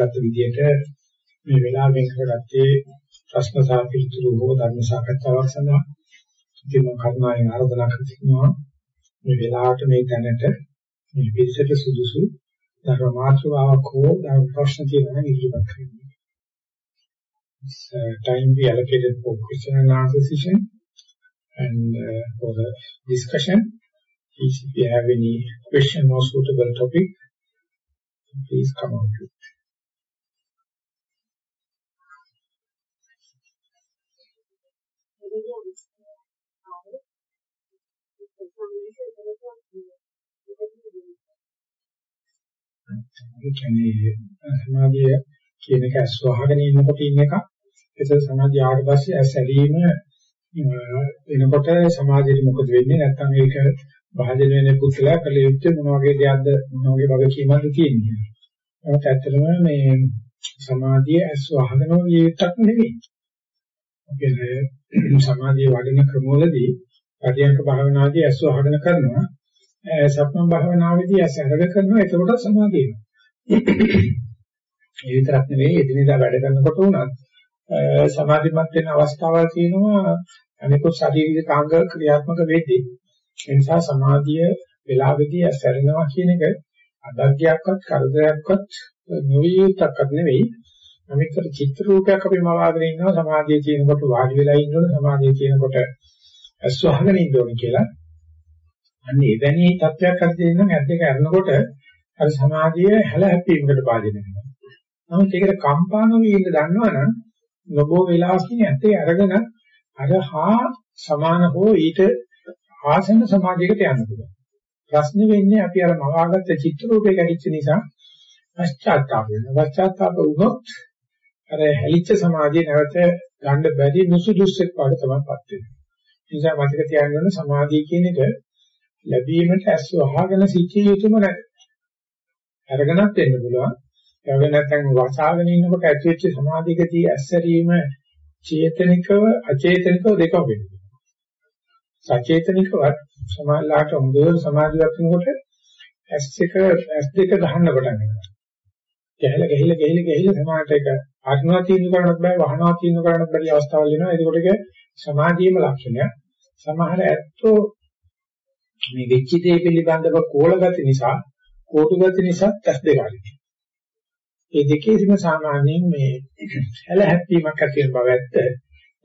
අපි කතා කරගත්ත විදිහට මේ වෙලාවෙන් කරගත්තේ ප්‍රශ්න සහ පිළිතුරු හෝ ධර්ම සාකච්ඡාවක් සඳහා ඉතින් මම කරුණාවෙන් ආරාධනා කරනවා මේ වෙලාවට මේ තැනට මේ පිළිසෙට සුදුසු ධර්ම මාතෘකාවක් හෝ ධර්ම ප්‍රශ්න තියෙනවා ඉදිරිපත් කරන්න. It's uh, time we allocated for question and answer session and uh, for the discussion. If you have any question or suitable topic, please come out with it. ඒ කියන්නේ සමාධිය කියන එක අස්වහගෙන ඉන්නකොට ඉන්න එක. ඒක සමාධිය ආවට පස්සේ ඇස් ඇලීම එනකොට සමාධියට මොකද වෙන්නේ? නැත්නම් ඒක භාජන වෙන පුත්ලා කළ යුත්තේ මොන වගේ දෙයක්ද මොන වගේ වගකීමක්ද තියෙන්නේ. නමුත් ඇත්තටම මේ සමාධිය ඇස් වහගෙන වියුක්තක් නෙවෙයි. අපේ සමාධිය වඩන ක්‍රමවලදී පරියන්ක භාවනාදී ඇස් වහගෙන කරනවා. සක්මන් භාවනාවේදී ඇස් අරග කරනවා. එතකොට සමාධිය එනවා. ඒ විතරක් නෙවෙයි එදිනෙදා වැඩ කරනකොට උනත් සමාධිමත් වෙන අවස්ථාවල් තියෙනවා. අනිකුත් ශාරීරික කාංග ක්‍රියාත්මක වෙද්දී ඒ නිසා සමාධිය වෙලාවෙදී ඇසරෙනවා කියන එක අදග්ගයක්වත් කරදරයක්වත් නොවියුක්තක්වත් නෙවෙයි. අනිකට චිත්‍ර රූපයක් අපි මවාගෙන ඉන්නවා. සමාධිය කියනකොට වාඩි වෙලා ඉන්නකොට සමාධිය කියනකොට ඇස්වහගෙන ඉන්න ඕනේ කියලා. අන්න එවැනි තත්ත්වයක් හරි දෙන්නම් ඇස් දෙක අරනකොට අර සමාධිය හැල හැප්පීමකට භාජනය වෙනවා නමුත් ඒකට කම්පා නොවී ඉන්න දන්නවනම් නොබෝ වෙලාවකින් ඇත්තේ අරගෙන අර හා සමාන හෝ ඊට ආසන්න සමාධියකට යන්න පුළුවන්. ප්‍රශ්නේ වෙන්නේ අපි අර මවාගත්ත චිත්‍ර රූපේ කැඩිච්ච නිසා පශ්චාත්තාප වෙනවා. පශ්චාත්තාප වුණොත් අර හැලිච්ච සමාධිය නැවත ගන්න බැරි නුසුදුස්සෙක් වඩ තමයිපත් වෙනවා. ඒ නිසා මතක තියාගන්න සමාධිය කියන එක ලැබීමට ඇස් වහගෙන සිටිය යුතුම නැහැ. අරගෙනත් වෙන්න පුළුවන්. ඒ වගේ නැත්නම් වසාගෙන ඉන්නකොට ඇතිවෙච්ච සමාධියකදී ඇස්සරීම චේතනිකව අචේතනිකව දෙකක් වෙනවා. සචේතනිකවත් සමාලාට හොඳට සමාධියක් වෙනකොට ඇස් එක ඇස් දෙක ගහන්න පටන් ගන්නවා. ගැහල ගැහිල ගැහිල ගැහිල සමාහට එක අරනවා තීන්දුව කරන්නත් බෑ වහනවා තීන්දුව කරන්නත් බැරි අවස්ථාවල් එනවා. ඒකකොට ඒක සමාධියේම ලක්ෂණයක්. සමහර ඇත්තෝ මේ වෙච්ච දේ පිළිබඳව කෝලගති නිසා කෝටු ගති නිසා ඇස් දෙක අරිනවා. ඒ දෙකේදීම සාමාන්‍යයෙන් මේ හැල හැප්පීමක් ඇති වෙන බව ඇත්ත.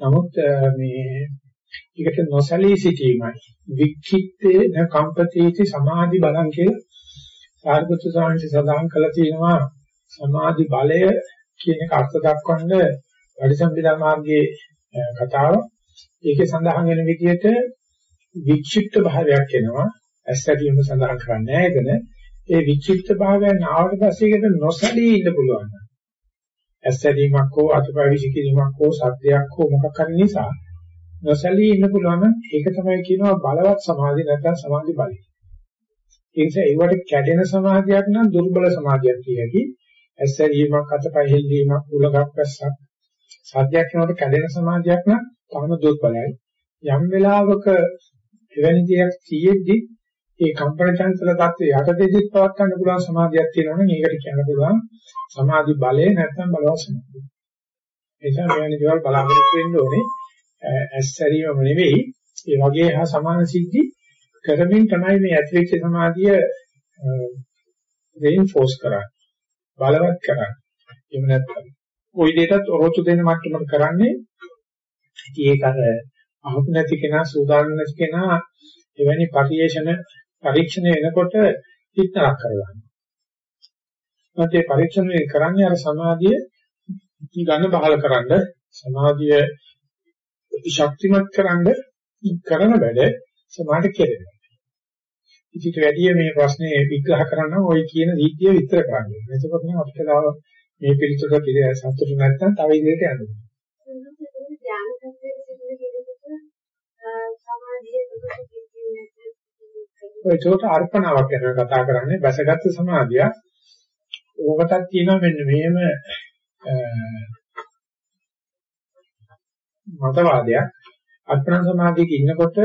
නමුත් මේ ඒකට නොසලී සිටීමයි. වික්ඛිත්තේ න කම්පතේති සමාධි බලං කියලා සාරිපුත්‍ර සාංශි සඳහන් කළා තියෙනවා. සමාධි බලය කියන එක අර්ථ දක්වන්න වැඩිසම්පදා මාර්ගයේ කතාව. ඒකේ සඳහන් වෙන විදිහට වික්ෂිප්ත භාවයක් එනවා. ඇස්සදීම සඳහන් කරන්නේ නැහැ. එතන ඒ විචිත්ත භාවයන් ආවට පස්සේ ඒකට නොසලී ඉන්න පුළුවන්. ඇස්සැදීමක් හෝ අතපය විසිකිරීමක් හෝ සද්දයක් හෝ මොකක් හරි නිසා නොසලී ඉන්න පුළුවන් නම් ඒක තමයි කියනවා බලවත් සමාධිය නැත්නම් සමාධි බලය. ඒ නිසා ඒවට කැඩෙන සමාධියක් නම් දුර්බල සමාධියක් කියකි. ඇස්සැදීමක් අතපය හෙල්ලීමක් උලගක් වැස්සක් සද්දයක් වෙනකොට කැඩෙන සමාධියක් නම් තාම දුර්බලයි. යම් වෙලාවක එවැනි දෙයක් තියෙද්දි ඒ කම්පන චංචල தත්ත්වය යටතේදීත් පවත් ගන්න පුළුවන් සමාධියක් තියෙනවනේ මේකට කියන්න පුළුවන් සමාධි බලය නැත්නම් බලවත් සමාධිය. ඒ නිසා මෙවැනි දේවල් බලාපොරොත්තු වෙන්න ඕනේ. ඇස්සරීමම නෙවෙයි. ඒ වගේ හා සමාන සිද්ධි කරමින් තමයි මේ ඇතිවෙච්ච සමාධිය රේන්ෆෝස් කරන්නේ. බලවත් කරන්නේ. එහෙම නැත්නම්. කොයි දෙයකටත් ඔරොත්තු දෙන්න මට්ටමකට කරන්නේ. ඉතින් ඒක අර අහු නැති කෙනා සූදානම් නැති කෙනා එවැනි පරිේශන පරීක්ෂණ වෙනකොට හිතනක් කරගන්නවා. මත ඒ පරීක්ෂණය කරන්නේ අර සමාධිය ගන්න බහල කරන්න සමාධිය ශක්තිමත් කරන්න කරන වැඩ සමාධිය කෙරෙනවා. ඉතින් වැඩි මේ ප්‍රශ්නේ විග්‍රහ කරන්න ওই කියන විද්‍ය විස්තර කරන්න. එතකොට නම් අපිට ගාව මේ පිළිතුර පිළිය සතුටු නැත්නම් තව ඉදිරියට යන්න. ඒකට අර්පණාවක් ගැන කතා කරන්නේ බැසගත් සමාධිය. ඕකටත් කියනවා මෙන්න මෙහෙම මතවාදයක්. අර්පණ සමාධියක ඉන්නකොට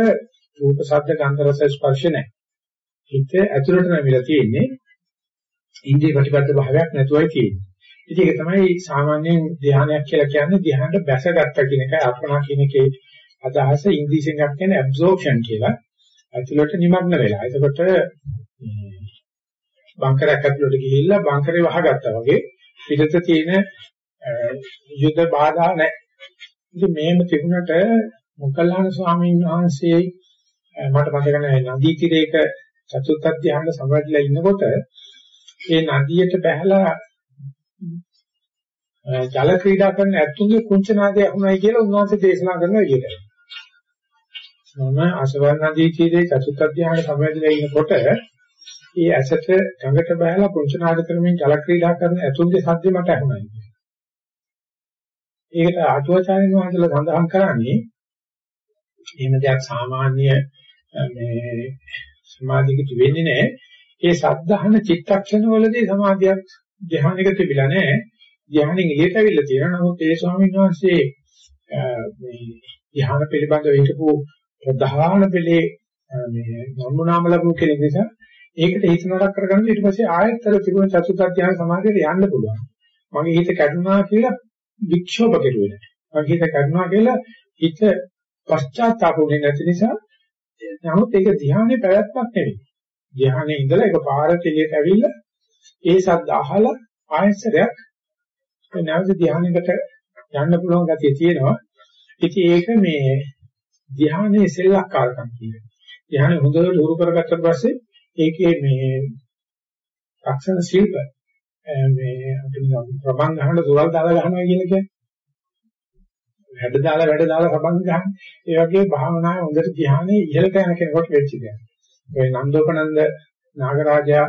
රූප ශබ්ද ගන්ධ රස ස්පර්ශ නැහැ. හිත ඇතුළට නැමිලා තියෙන්නේ. ඉන්ද්‍රිය ප්‍රතිපද භාවයක් නැතුවයි තියෙන්නේ. ඉතින් ඒක තමයි සාමාන්‍යයෙන් ධ්‍යානයක් කියලා කියන්නේ ධ්‍යානට බැසගත්ත කියන එකයි අර්පණා කියන එකේ අදහස ඉංග්‍රීසියෙන් කියන්නේ absorption කියලා. ඇතුළට නිමග්න වෙලා. එතකොට බංකරයක් ඇතුළට ගිහිල්ලා බංකරේ වහගත්තා වගේ පිටත තියෙන යුද බාධා නැහැ. ඉතින් මේම තිබුණට මොකල්ලාන ස්වාමීන් වහන්සේ මට මතක නැහැ නදී තීරයක චතුත්ථ ධ්‍යාන සමවැදලා ඉන්නකොට ඒ නදියට බැහැලා ජල ක්‍රීඩා කරන ඇතුන්ගේ කුංචනාදය අහුණයි කියලා උන්වහන්සේ දේශනා කරන විදිහට. මම අසවල් නදී තීරයේ චතුත්ථ ධ්‍යාන සමවැදලා ඉන්නකොට ඒ ඇසට ගඟට බහලා කුංචනාද කරමින් ජල ක්‍රීඩා කරන ඇතුන්ගේ සද්ද මට අහුණයි. ඒකට අටුවාචාර්යන් වහන්සේලා සඳහන් කරන්නේ එහෙම දෙයක් සාමාන්‍ය මේ සමාධියකට වෙන්නේ නැහැ. ඒ සද්ධාහන චිත්තක්ෂණ වලදී සමාධියක් ධ්‍යානෙක තිබිලා නැහැ. ධ්‍යානෙන් එළියට අවිල්ල තියෙනවා. නමුත් ඒ ස්වාමීන් වහන්සේ මේ ධ්‍යාන පිළිබඳව හිටපු ප්‍රධාන පෙළේ මේ නම්මුනාම ලැබු කෙනෙක් නිසා ඒකට හිත නරක කරගන්න ඊට පස්සේ ආයතර තිබුණ චතුත් ධ්‍යාන සමාධියට යන්න පුළුවන්. මගේ හිත කැඩුනා කියලා වික්ෂෝභ කෙරුවේ නැහැ. මගේ හිත කැඩුනා කියලා හිත පශ්චාත්තාපුනේ නැති නිසා නමුත් ඒක ධ්‍යානයේ පැවැත්මක් නෙවෙයි. ධ්‍යානයේ ඉඳලා ඒක පාරට එළියට ඇවිල්ලා ඒ ශබ්ද අහලා ආයසරයක් නැවත ධ්‍යානයකට යන්න පුළුවන් ගතිය තියෙනවා. ඉතින් ඒක මේ ධ්‍යානයේ සෙල්ලක්කාරකම් කියන්නේ. ධ්‍යානෙ හොඳට උරු කරගත්තට පස්සේ ඒකේ මේ ලක්ෂණ ශිල්ප මේ අපි ප්‍රබංග ගහන දුරල් දාලා ගහනවා කියන එක වැඩ දාලා වැඩ දාලා ප්‍රබංග ගන්න. ඒ වගේ භාවනාවේ හොඳට ධ්‍යානයේ ඉහළට යන කෙනෙකුට වෙච්ච දෙයක්. ඒ නන්දෝපනන්ද නාගරාජයා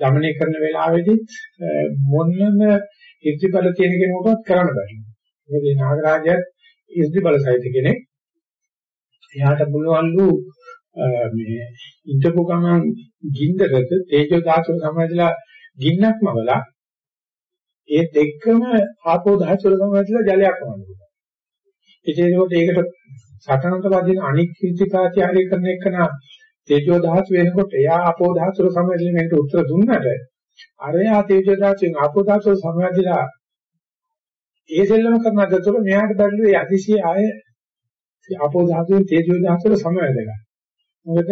ගමනය කරන වෙලාවේදී මොන්නම ඉර්ධිබල තියෙන කෙනෙකුටවත් කරන්න බෑ. මොකද මේ නාගරාජයා ඉර්ධිබල සහිත කෙනෙක්. එයාට බුලවන්ලු මේ ඉඳපු ගමන් ගින්දරක තේජෝ ධාතුව සමවැදලා ගින්නක් මවලා ඒ දෙකම ආපෝ ධාතුව සමවැදලා ජලයක් වුණා. ඒකේකොට ඒකට සටනට වදින අනික් කීර්තිකාචාරය කරන එකන තේජෝ ධාතු වෙනකොට එයා ආපෝ ධාතුව සමවැදීමේට උත්තර දුන්නට අරයා තේජෝ ධාතුවෙන් ආපෝ ධාතුව සමවැදිලා ඒ සෙල්ලම කරන අතරතුර මෙයාට බැරිලු ඒ අතිශය ආය ආපෝ ධාතුවෙන් තේජෝ ධාතුව සමවැදගන්න. මොකද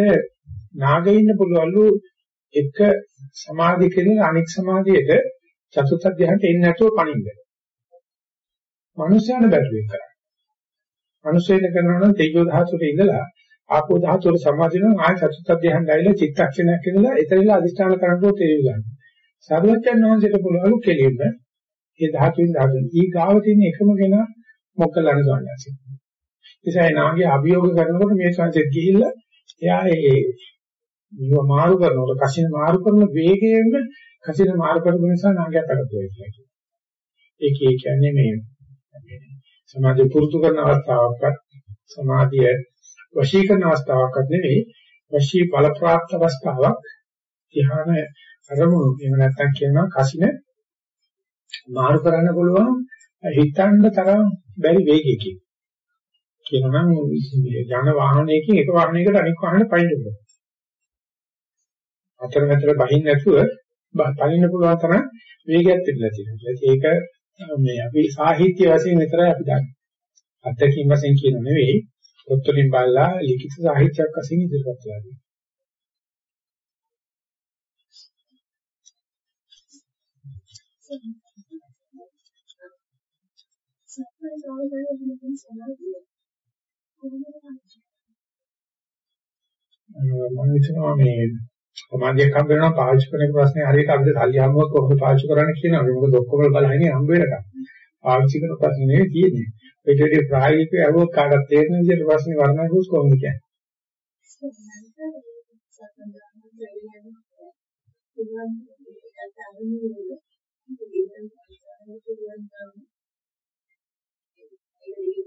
නාගෙ ඉන්න පුළුවන්ලු එක සමාධි කෙරෙන අනික් සමාධියට චතුත්ථ ධ්‍යානට එන්නේ නැතුව පණින්න. මනුෂ්‍යයන බැටරි එක කරා. මනුෂ්‍යයෙක් කරනවා නම් තේජෝ ධාතුවේ ඉඳලා ආපෝ ධාතුවට සමාදිනවා ආය චතුත්ථ ධ්‍යාන ගාවිලා චිත්තක්ෂණයක් ඉඳලා එතනලා අදිස්ථාන කරනකොට තේරුම් ගන්න. සර්වඥාන් වහන්සේට පුළුවන්ලු කෙලින්ම ඒ ධාතුවෙන් ධාතුන් ඊ ගාව තියෙන එකම කෙන මොකලන ගන්නසි. ඒසයි නාගේ අභියෝග කරනකොට මේ සංසෙත් ගිහිල්ලා එයා ඒ නිව මාරු කරනකොට කසින මාරු කරන වේගයෙන්ම කසින මාරු කරපු නිසා නාගයා පැටලුවා කියලා කියනවා. ඒකේ කියන්නේ මේ සමාධිය පුරුදු කරන අවස්ථාවක්වත් සමාධිය වශී කරන අවස්ථාවක්වත් නෙවෙයි වශී බල ප්‍රාප්ත අවස්ථාවක් ධ්‍යාන අරමුණු එහෙම නැත්නම් කියනවා කසින මාරු කරන්න පුළුවන් හිතන්න තරම් බැරි වේගයකින් කියනනම් යන වාහනයකින් එක වාහනයකට අනිත් වාහනයට පයින්න පුළුවන් අතර මැතර බහින්න නැතුව පනින්න පුළුවන් තරම් වේගයක් තිබිලා තියෙනවා. ඒක මේ අපි සාහිත්‍ය වශයෙන් විතරයි අපි දන්නේ. අත්දැකීම් වශයෙන් කියන නෙවෙයි පොත්වලින් බලලා ලිඛිත සාහිත්‍යයක් වශයෙන් ඉදිරිපත් කරලා තියෙනවා. මම හිතනවා මේ සමාධියක් හම්බ වෙනවා පාවිච්චි කරන ප්‍රශ්නේ හරියට අපිට සල්ලි හම්බුනොත් කොහොමද පාවිච්චි කරන්න කියනවා. මොකද ඔක්කොම බලහිනේ හම්බ වෙනකම්. පාවිච්චි කරන ප්‍රශ්නේ නෙවෙයි තියෙන්නේ. ඒකට වඩා ප්‍රායෝගිකව අහුවක් කාටත් තේරෙන විදිහට ප්‍රශ්නේ වර්ණනා කරුස් කොහොමද කියන්නේ? Thank you.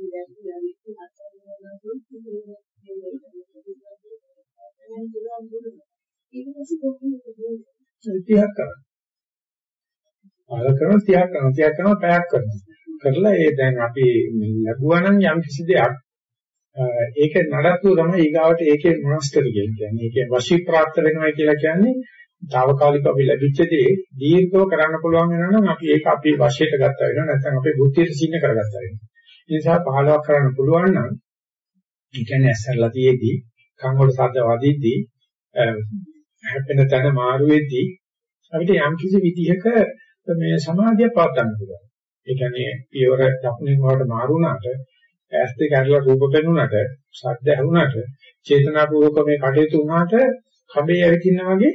ඊට පස්සේ කොහොමද 30ක් කරනවා. ආල කරන 30ක් කරනවා 30ක් කරනවා පැයක් කරනවා. කරලා ඒ දැන් අපි ලැබුවා නම් යම් කිසි දෙයක් ඒක නඩත්තු තමයි ඊගාවට ඒකේ මොනස්ටර් කියන්නේ. ඒකේ වශී ප්‍රාප්ත වෙනවා කියලා කියන්නේ తాවකාලිකව අපි ලැබිච්ච දේ දීර්ඝව කරන්න පුළුවන් වෙනවා නම් අපි ඒක අපේ වශයට ගත්තා වෙනවා නැත්නම් අපේ බුද්ධියට සින්න කරගත්තා වෙනවා. ඒ නිසා 15ක් කරන්න පුළුවන් නම් ඒ කියන්නේ ඇස්සරලා තියේදී කන් වල සද්ද වදිද්දී හැපෙන තැන මාරු වෙද්දී අපිට යම් කිසි විදිහක මේ සමාධිය පවත්වන්න පුළුවන්. ඒ කියන්නේ පියවර දකුණින් වලට මාරු වුණාට ඇස් දෙක අරලා රූප පෙනුනට ශබ්ද ඇහුණාට චේතනාපූර්වක මේ කටයුතු වුණාට කබේ ඇවිදිනා වගේ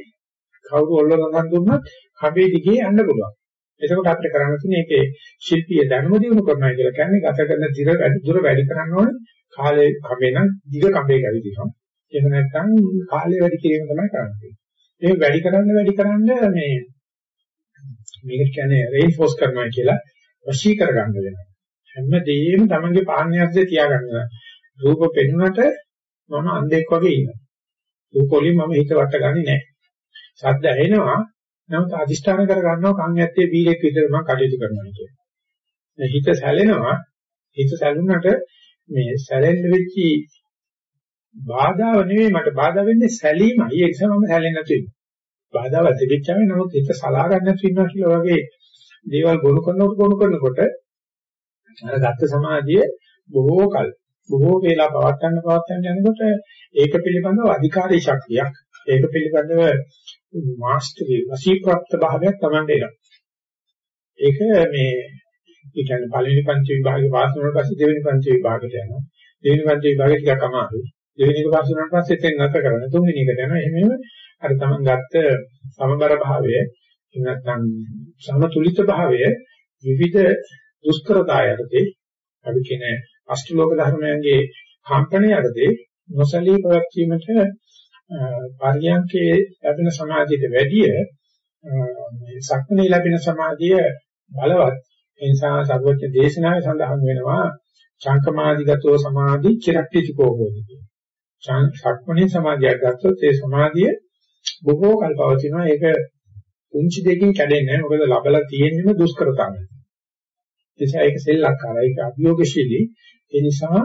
කවුරු ඔල්ලන දුන්නත් කබේ දිගේ යන්න පුළුවන්. එතකොට අපිට කරන්න තියෙන්නේ ඒකේ ශිල්පීය ධර්ම දිනු කරනවා කියලා කියන්නේ ගත කරන දිර වැඩි දුර වැඩි කරන්න ඕනේ කාලේ කබේ නම් දිග කබේ ඇවිදිනවා. ඒක නැත්නම් කාලේ වැඩි කිරීම තමයි කරන්නේ. ඒක වැඩි කරන්න වැඩි කරන්න මේ මේකට කියන්නේ රේන්ෆෝස් කරනවා කියලා වශී කරගන්න වෙනවා. හැමදේම තමන්ගේ පාණ්‍යයක්ද තියාගන්න. රූප පෙන්වන්නට මම අන්ධෙක් වගේ ඉන්නවා. රූප වලින් මම හිත වට ගන්නේ නැහැ. ශබ්ද ඇහෙනවා නමුත් අදිෂ්ඨාන කර ගන්නවා කන් ඇත්තේ බීලෙක් විතර මම කටයුතු කරනවා කියන්නේ. හිත සැලෙනවා හිත සැලුනට මේ සැලෙන්න වෙච්චි බාධාව නෙවෙයි මට බාධා වෙන්නේ සැලීමයි ඒ නිසා මම සැලෙන්නේ නැතු වෙනවා. බාධාව තිබෙච්චාම නමුත් හිත සලා ගන්න නැතු වෙනවා කියලා වගේ දේවල් ගොනු කරනකොට ගොනු කරනකොට අර ගත්ත සමාධිය බොහෝ කල බොහෝ වේලා පවත්වන්න පවත්වන්න යනකොට ඒක පිළිබඳව අධිකාරී ශක්තියක් ඒක පිළිබඳව මාස්ටරි වශීප්‍රාප්ත භාවයක් Tamande එනවා. ඒක මේ ඒ කියන්නේ පළවෙනි පංච විභාගේ පාස් වුණාට පස්සේ දෙවෙනි පංච විභාගයට යනවා. දෙවෙනි පංච විභාගේ ටිකක් අමාරුයි. දෙවෙනි එක පාස් වුණාට පස්සේ එතෙන් නැත කරන තුන්වෙනි එකට යනවා. එහෙමම අර තමන් ගත්ත සමබර භාවය නැත්නම් සමතුලිත භාවය විවිධ දුෂ්කරතා යටතේ අපි කියන අෂ්ටලෝක ධර්මයන්ගේ කම්පණය යටතේ නොසලී පැවැත්වීමට පරියන්කේ ලැබෙන සමාධියට වැඩිය මේ සක්මනේ ලැබෙන සමාධිය බලවත් ඒ නිසා සර්වඥ දේශනාවේ සඳහන් වෙනවා සංකමාදිගතෝ සමාධි චිරක්තිතිකෝ හෝති. සක්මනේ සමාධියක් ගත්තොත් ඒ සමාධිය බොහෝ කල් පවතිනවා. ඒක පුංචි දෙකින් කැඩෙන්නේ නැහැ. මොකද ලබලා තියෙන්නම දුෂ්කරතාවය. ඒ නිසා ඒක සෙල්ලක්කාරයි. ඒක අභියෝගශීලී. ඒ නිසා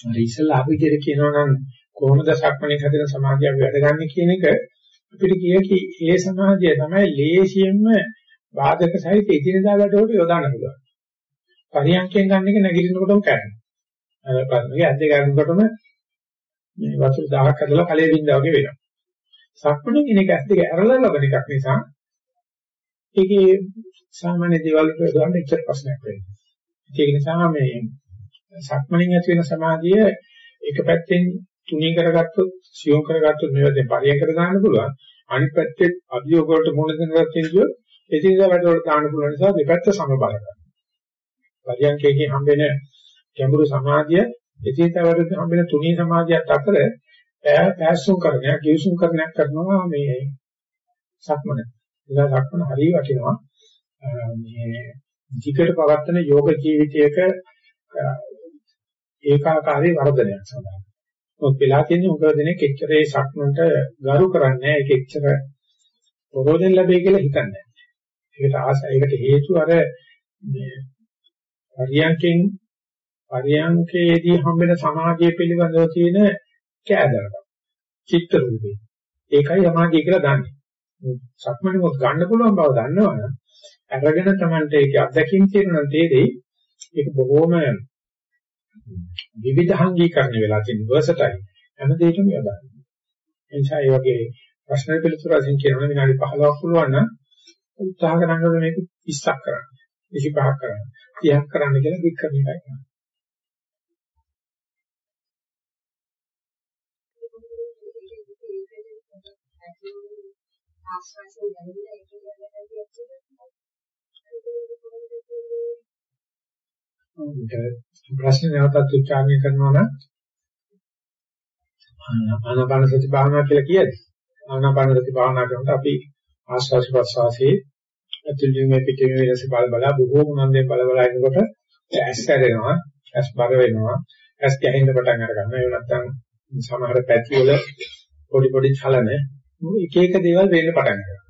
හරි ඉස්සලා අපි විදිහට කියනවා නම් කොහොමද සක්මණේ හැදෙන සමාධිය අපි වැඩගන්නේ කියන එක අපිට කියකි ඒ සමාධිය තමයි ලේසියෙන්ම බාධක සහිත ඉදිනදා වැඩවලට යොදාන්න පුළුවන්. පරියන්කෙන් ගන්න එක නැගිටිනකොටම කැඩෙනවා. අර පස්සේ ඇද්ද ගන්නකොටම මේ වතුර 1000ක් ඇදලා කලේ බින්දා වගේ වෙනවා. සක්මණේ කියන එක ඇස් දෙක ඇරලා ලබන එකක් නිසා ඒකේ සාමාන්‍ය දේවල් වලට යොදන්න ඉච්ඡ ප්‍රශ්නයක් වෙන්නේ. ඒක නිසා මේ සක්මණෙන් ඇති වෙන සමාධිය එක පැත්තෙන් තුනී කරගත්තොත් සියොම් කරගත්තොත් මේවා පරියන්කට දාන්න පුළුවන්. අනිත් පැත්තේ අභියෝග වලට මුහුණ දෙනවත් කියනකොට එදිනදා වැඩ වලට දාන්න පුළුවන් නිසා දෙපැත්ත සමබල කරනවා. පරියන්කේකින් හම්බෙන ගැඹුරු සමාධිය එදිනදා වැඩ හම්බෙන තුනී සමාධියත් අතර පෑසුම් කරනයක්, කිවිසුම් කරනයක් කරනවා මේ සක්මන. ඒක සක්මන හරිය වටිනවා. මේ ධිකට පවත්තන යෝග ජීවිතයක ඒකාකාරී වර්ධනයක් සඳහා. මොකද වෙලා තියෙන්නේ උගව දෙනෙක් එච්චර ඒ ශක්මන්ට ගරු කරන්නේ ඒක එච්චර ප්‍රෝජන ලැබෙයි කියලා හිතන්නේ. ඒකට ආස ඒකට හේතුව අර මේ පරියන්කෙන් පරියන්කේදී හම්බෙන සමාධිය පිළිබඳව තියෙන කෑදරකම්. චිත්ත රූපේ. ඒකයි සමාධිය කියලා දන්නේ. සක්මණේ මොකද ගන්න පුළුවන් බව දන්නවනම් අරගෙන Tamante ඒක අත්දැකීම් තියෙනවා තේරෙයි. ඒක බොහොම විවිධාංගීකරණය වෙලා තියෙන වර්සටයිල් හැම දෙයකම යොදාගන්න. එනිසා මේ වගේ ප්‍රශ්න පිළිතුරු අසින් කියනවා විනාඩි 15ක් පුළුවන් නම් උත්සාහ කරනකොට මේක 20ක් කරන්න. 25ක් කරන්න. 30ක් කරන්න කියලා දික් කරන එකයි කරන්නේ. ආස්වාසිය දැනෙන්නේ ඒක ප්‍රශ්න නැවතත් උච්චාරණය කරනවා නම් ආනාපාන සති භාවනා කියලා කියද? ආනාපාන සති භාවනා කරනකොට අපි ආස්වාස් ප්‍රස්වාසයේ අතුල්ීමේ පිටිමේ වෙනස බල බල බොහෝ මොනන්දේ බල බල ඉන්නකොට ඇස් හැරෙනවා, ඇස් බර වෙනවා, ඇස් ගැහෙන්න පටන් අර ගන්නවා. ඒ නැත්තම් සමහර පැති වල පොඩි පොඩි චලන එක එක දේවල් වෙන්න පටන් ගන්නවා.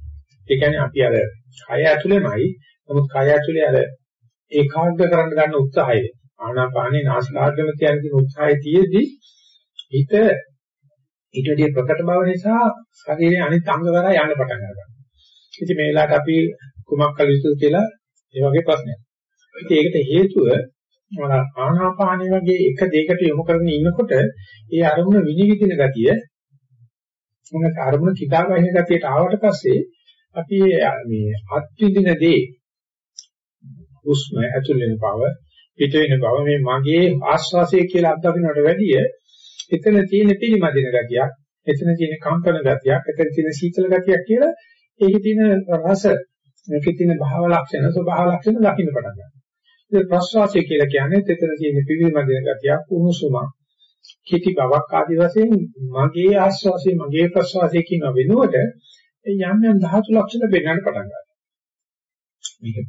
ඒ කියන්නේ අපි අර කය ඇතුළේමයි, නමුත් කය ඇතුලේ අර ඒකාග්‍ර කරන්න ගන්න උත්සාහය ආනාපානේ නාසිකාග්‍රම කියන උත්සාහය තියේදී හිත ඊට වඩා ප්‍රකට බව නිසා ශරීරයේ අනිත් අංග කරා යන්න පටන් ගන්නවා. ඉතින් මේ වෙලාවට අපි කුමක් කළ යුතුද කියලා ඒ වගේ ප්‍රශ්නයක්. ඉතින් ඒකට හේතුව ආනාපානෙ වගේ එක දෙයකට යොමු කරගෙන ඉන්නකොට ඒ අරමුණ විනිවිදින ගතිය මොනක අරමුණ කිදා ගන්න ගතියට ආවට පස්සේ අපි මේ අත්විඳින දේ හුස්ම ඇතුල් වෙන බව පිට වෙන බව මේ මගේ ආස්වාසය කියලා අත්දකින්නට වැඩිය එතන තියෙන පිළිමදින ගතියක් එතන තියෙන කම්පන ගතියක් එතන තියෙන සීතල ගතියක් කියලා ඒකේ තියෙන රස මේකේ තියෙන භාව ලක්ෂණ ස්වභාව ලක්ෂණ දකින්න පටන් ගන්නවා. ඒ ප්‍රස්වාසය කියලා කියන්නේ එතන තියෙන පිළිමදින ගතියක් උණුසුමක් කිති බවක් ආදි වශයෙන් මගේ ආස්වාසය මගේ ප්‍රස්වාසය කියන වෙනුවට යම් යම් ධාතු ලක්ෂණ වෙන්නට පටන් ගන්නවා. මේක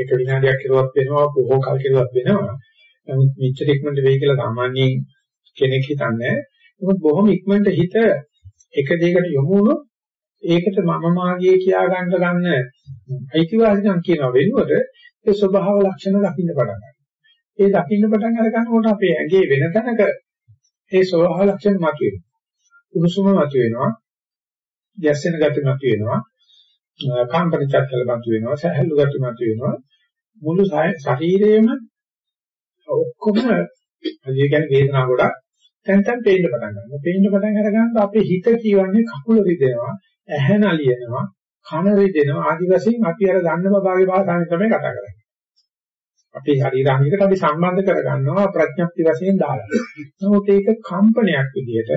එක විනාඩියක් කෙරුවත් වෙනවා බොහෝ කල් කෙරුවත් වෙනවා. නමුත් මෙච්චර ඉක්මනට වෙයි කියලා සාමාන්‍යයෙන් කෙනෙක් හිතන්නේ. නමුත් බොහොම ඉක්මනට හිත එක දෙයකට යොමු වුණොත් ඒකට මම මාගේ කියා ගන්න ගන්න අයිතිවාසිකම් කියන වෙනුවට ඒ ස්වභාව ලක්ෂණ දකින්න පටන් ගන්නවා. ඒ දකින්න පටන් අර ගන්නකොට අපේ ඇඟේ වෙන තැනක ඒ ස්වභාව ලක්ෂණ මතුවෙනවා. උණුසුම මතුවෙනවා. ගැස්සෙන ගති මතුවෙනවා. කම්පන චංචල මතුවෙනවා. සහැල්ලු ගති මතුවෙනවා. මුළු ශරීරයේම ඔක්කොම ඒ කියන්නේ වේදනාව ගොඩක් තැන් තැන් පේන්න පටන් ගන්නවා. පේන්න පටන් අර ගන්නකොට අපේ හිත කියවන්නේ කකුල රිදෙනවා, ඇහැ නලියනවා, කන රිදෙනවා. ආදි වශයෙන් අපි අර දන්න බබාගේ භාෂාවෙන් තමයි කතා කරන්නේ. අපේ ශරීරාංගිකට අපි සම්බන්ධ කරගන්නවා ප්‍රඥප්ති වශයෙන් දාලා. නමුත් ඒක කම්පනයක් විදිහට,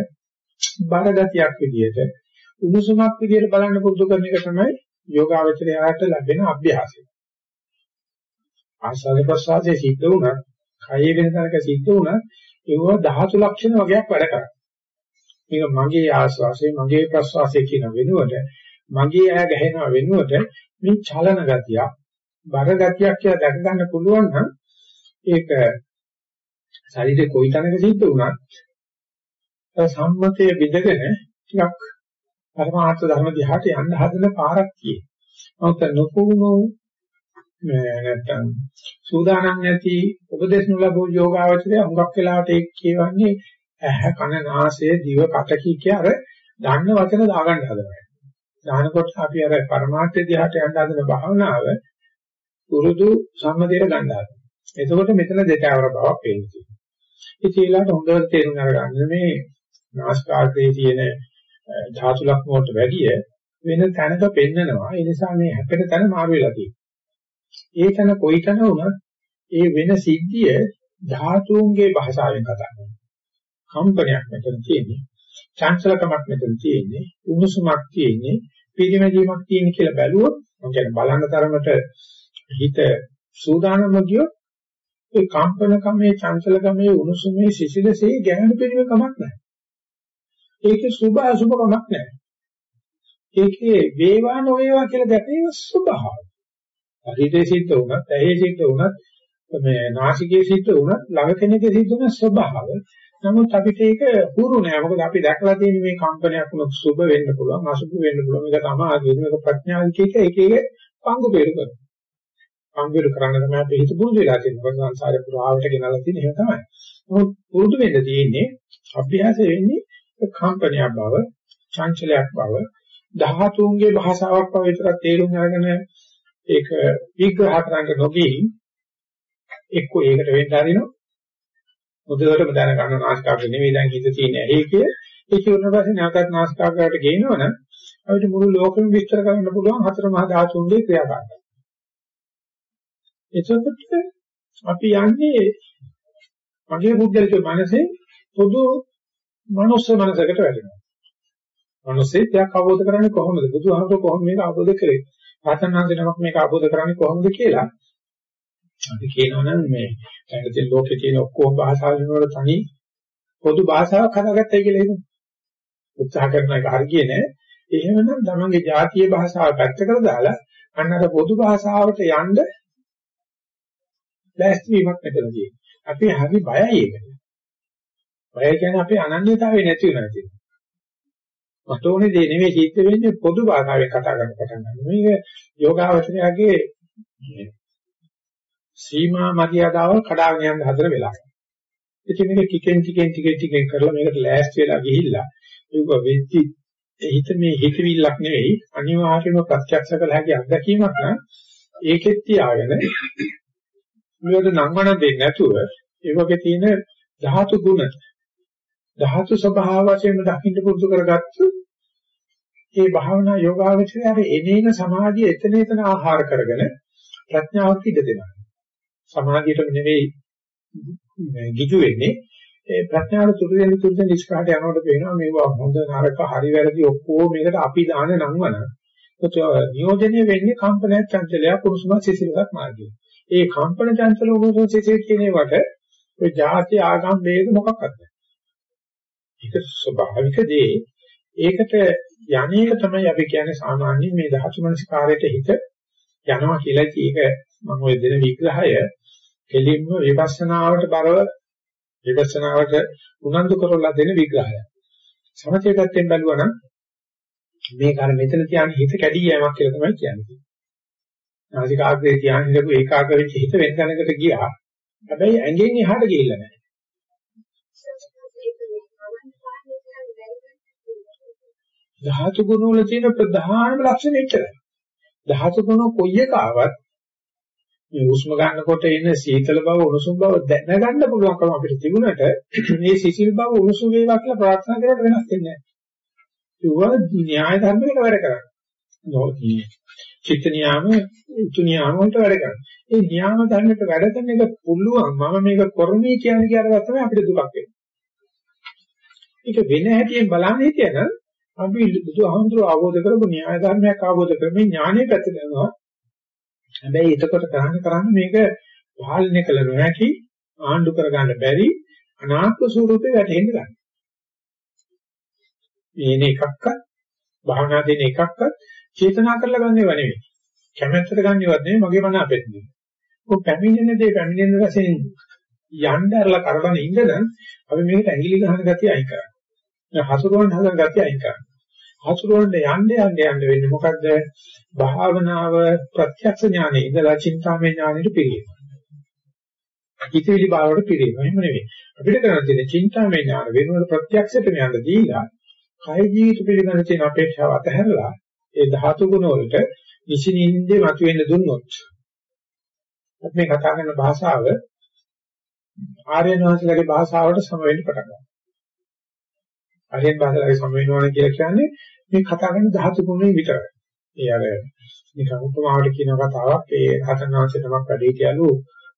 බර ගතියක් විදිහට, උණුසුමක් විදිහට බලන්න පුරුදු කරන එක තමයි යෝගාවචරයට ලැබෙන අභ්‍යාසය. ආස්වාද ප්‍රසආදයේ සිද්ධ වුණා, කය වෙන තරක සිද්ධ වුණා, ඒව ධාතු ලක්ෂණ වගේක් වැඩ කරා. මේක මගේ ආස්වාසය, මගේ ප්‍රසවාසය කියන වෙනුවට, මගේ ඇය ගැහෙනව වෙනුවට මේ චලන ගතියක් බර ගතියක් කියලා දැක ගන්න පුළුවන් නම් ඒක ශරීරේ කොයි තැනක සිද්ධ වුණත් සම්මතයේ විදගෙන ටිකක් පරමාර්ථ ධර්ම දිහාට යන්න හදන පාරක් තියෙනවා. නමුත් නොපුහුණු නැත්තම් සූදානම් නැති උපදේශ නුලබෝ යෝගාවචරය හුඟක් වෙලාවට ඒක කියවන්නේ ඇහ කන නාසය දිව කට කිය අර දන්න වචන දාගන්න හදනවා. දානකොට අපි අර පරමාර්ථ දිහාට යන්න හදන භාවනාව උරුදු සම්මතයට ගන්නවා. එතකොට මෙතන දෙකවර බවක් පේනවා. ඉතින් ඒලාට හොඳට තේරුම් අරගන්න මේ නාස්කාග්‍රේ තියෙන ධාතු ලක්ෂණ වැඩිය වෙන තැනක පෙන්නනවා. ඒ නිසා මේ හැපෙන තැන මාරු වෙලා තියෙනවා. ඒ තැන කොයි තැන වුණත් ඒ වෙන සිද්ධිය ධාතුන්ගේ භාෂාවෙන් කතා කරනවා. කම්පනයක් මෙතන තියෙන්නේ. චංචලකමක් මෙතන තියෙන්නේ. උණුසුමක් තියෙන්නේ. පිළිමැදීමක් තියෙන්නේ කියලා බැලුවොත් මම කියන්නේ බලන්න තරමට හිත සූදානම ගියොත් ඒ කම්පන කමේ චංචල කමේ උණුසුමේ සිසිලසේ ගැහෙන පිළිවෙල කමක් නැහැ. ඒකේ සුභ අසුභ කමක් නැහැ. ඒකේ වේවා නොවේවා කියලා දැකීම ස්වභාවය. හරිතේ සිද්ධ වුණත්, ඇහි සිද්ධ වුණත්, මේ නාසිකයේ සිද්ධ වුණත්, ළඟ කෙනෙක්ගේ සිද්ධ වුණත් ස්වභාව. නමුත් අපිට ඒක හුරු නෑ. මොකද අපි දැකලා තියෙන මේ කම්පනයක් වුණොත් සුභ වෙන්න පුළුවන්, අසුභ වෙන්න පුළුවන්. මේක තමයි මේක ප්‍රඥාවිකේක එක එක පංගු බෙරු කරනවා. අංගිර කරන්න තමයි අපි හිත පුරුදු වෙලා තියෙන්නේ. මොකද සංසාරේ පුරාවට ගෙනලා තියෙන එහෙම තමයි. නමුත් පුරුදු වෙන්න තියෙන්නේ අභ්‍යාසය වෙන්නේ කම්පනයක් බව, චංචලයක් බව, ධාතුන්ගේ භාෂාවක් බව විතරක් තේරුම් අරගෙන ඒක විග්‍රහ කරන්න නොගී එක්ක ඒකට වෙන්න හරිනවා. මුදවලටම දැන ගන්න නාස්කාග්‍ර නෙවෙයි දැන් හිත තියෙන ඇහි කිය. ඒක උන පස්සේ නැවතත් නාස්කාග්‍රයට ගේනවනම් අපිට මුළු ලෝකෙම විස්තර කරන්න පුළුවන් හතර මහා ධාතුන්ගේ ක්‍රියාකාරකම්. එතකොට අපි යන්නේ මගේ බුද්ධලික මනසේ පොදු මනුස්ස මනසකට වැටෙනවා. මනුස්සයෙක් යක් අවබෝධ කරන්නේ කොහොමද? බුදුහාමුදුරුවෝ කොහොමද මේක අවබෝධ කරේ? ආතනන්ද නමක් මේක අවබෝධ කරන්නේ කොහොමද කියලා අපි කියනවනම් මේ දැන් ලෝකේ තියෙන ඔක්කොම භාෂාවලින් වල තනි පොදු භාෂාවක් හදාගත්තයි කියලා හිතමු. උත්සාහ කරන එක හරියන්නේ නැහැ. එහෙමනම් තමන්ගේ ජාතිය භාෂාව පැත්තකට දාලා අන්න අර පොදු භාෂාවට යන්න ලෑස්ති වීමක් මෙතනදී. අපි හරි බයයි ඒකට. බය කියන්නේ අපේ අනන්‍යතාවය නැති වෙනවා කියන එක. මට ඕනේ දේ නෙමෙයි සිද්ධ වෙන්නේ පොදු භාෂාවෙන් කතා කරන්න පටන් ගන්න. මේක යෝගාවචරයාගේ සීමා මරියාදාවල් කඩාගෙන යන හතර වෙලාවක්. ඉතින් මේක ටිකෙන් ටිකෙන් ටිකෙන් ටිකෙන් කරලා මේකට ලෑස්ති වෙලා ගිහිල්ලා ඒක වෙච්චි හිත මේ හිතවිල්ලක් නෙවෙයි අනිවාර්යයෙන්ම ප්‍රත්‍යක්ෂ කළ හැකි අත්දැකීමක් නම් ඒකෙත් තියාගෙන මේකට නංවන දෙන්නේ නැතුව ඒ වගේ තියෙන ධාතු ගුණ ධාතු ස්වභාව වශයෙන් දකින්න පුරුදු කරගත්තු මේ භාවනා යෝගාවචරයේ එනේන සමාධිය එතන එතන ආහාර කරගෙන ප්‍රඥාවට ඉඩ දෙනවා. සමාධියට නෙවෙයි ගිජු වෙන්නේ ඒ ප්‍රඥාවට තුරු දෙන තුරු දෙන ඉස්කාට යනකොට පේනවා මේවා හොඳ නරක හරි වැරදි ඔක්කොම මේකට අපි දාන නංවන. ඒත් නියෝජනය වෙන්නේ කම්පනයක් චංචලයක් කුරුසුම සිසිලක් මාර්ගය. ඒ කම්පන චංචල උණුසුම සිසිල කියන ඒවට ඔය ಜಾති ආගම් ભેද මොකක්වත් නැහැ. ඒක ස්වභාවික දේ. ඒකට යන්නේක තමයි අපි කියන්නේ සාමාන්‍යයෙන් මේ ධාතු මනස්කාරයට හිත යනවා කියලා ඒක මම ඔය දෙන විග්‍රහය කෙලින්ම විපස්සනාවට බරව විපස්සනාවට උනන්දු කරලා දෙන විග්‍රහයක්. සමථය පැත්තෙන් බැලුවා නම් මේක අර මෙතන තියාන හිත කැඩී යෑමක් කියලා තමයි කියන්නේ. නාසිකාග්‍රේ තියාන ඉඳපු ඒකාග්‍ර වෙච්ච හිත වෙන තැනකට ගියා. හැබැයි ඇඟෙන් එහාට ගිහිල්ලා නැහැ. ධාතු ගුණ වල තියෙන ප්‍රධානම ලක්ෂණ එච්චරයි. ධාතු ගුණ කොයි එක ආවත් මේ උස්ම ගන්නකොට එන සීතල බව උණුසුම් බව දැනගන්න පුළුවන්කම අපිට තිබුණට මේ සිසිල් බව උණුසුම් වේවා කියලා ප්‍රාර්ථනා කරලා වෙනස් වෙන්නේ නැහැ. ඒක න්‍යාය ධර්මයක වැඩ කරන්නේ. නෝති චිත්ත නියාම උතු නියාම වලට වැඩ කරන්නේ. ඒ නියාම ධර්මයක වැඩ කරන එක පුළුවන් මම මේක කරමි කියන්නේ කියලා තමයි අපිට දුකක් වෙන්නේ. ඒක වෙන හැටියෙන් බලන්නේ හිටියනම් අපි බුදුහාමුදුරුවෝ අවබෝධ කරපු න්‍යාය ධර්මයක් අවබෝධ කරමින් ඥානෙ පැත්තට යනවා හැබැයි එතකොට කරන්න කරන්න මේක පාලනය කළ නොහැකි ආණ්ඩු කරගන්න බැරි අනාත්ම ස්වરૂපේ වැටෙන්න ගන්න. මේන එකක්වත් භාවනා දෙන එකක්වත් චේතනා කරලා ගන්නව නෙවෙයි. කැමැත්තට ගන්නවත් නෙවෙයි මගේ මන අපෙත් නෙවෙයි. ඔය පැමිණෙන දේ පැමිණෙන රසෙන් යන්න අරලා කරබන ඉඳන් අපි මේකට ඇඟිලි ගහන ගතිය අයින් කරන්නේ. හසුරුවන්න හදන ගතිය අයින් කරන්නේ. හසුරුවන්න යන්න යන්න යන්න වෙන්නේ මොකද්ද? භාවනාව ප්‍රත්‍යක්ෂ ඥානෙ ඉඳලා චින්තාමය ඥානෙට පිරියෙනවා. හිතවිලි භාවයට පිරියෙනවා. එහෙම නෙවෙයි. අපිට කරන්න තියෙන චින්තාමය ඥාන වෙනුවට ප්‍රත්‍යක්ෂයට යන්න දීලා කය ජීවිත පිළිබඳ තියෙන අපේක්ෂාව අතහැරලා ඒ ධාතු ගුණ වලට නිසිනින්දේ මතුවෙන්න දුන්නොත් අපි මේ කතා කරන භාෂාව ආර්යයන් වහන්සේලාගේ භාෂාවට සම වෙන්න පටන් ගන්නවා. ආර්යයන් භාෂාවේ සම වෙනවන කියලා කියන්නේ මේ කතා කරන ධාතු ගුණේ විතරයි. ඒ අර නිකන් උපමාවට කියන කතාවක් ඒ රහතන් වහන්සේ නමක් වැඩේ කියලු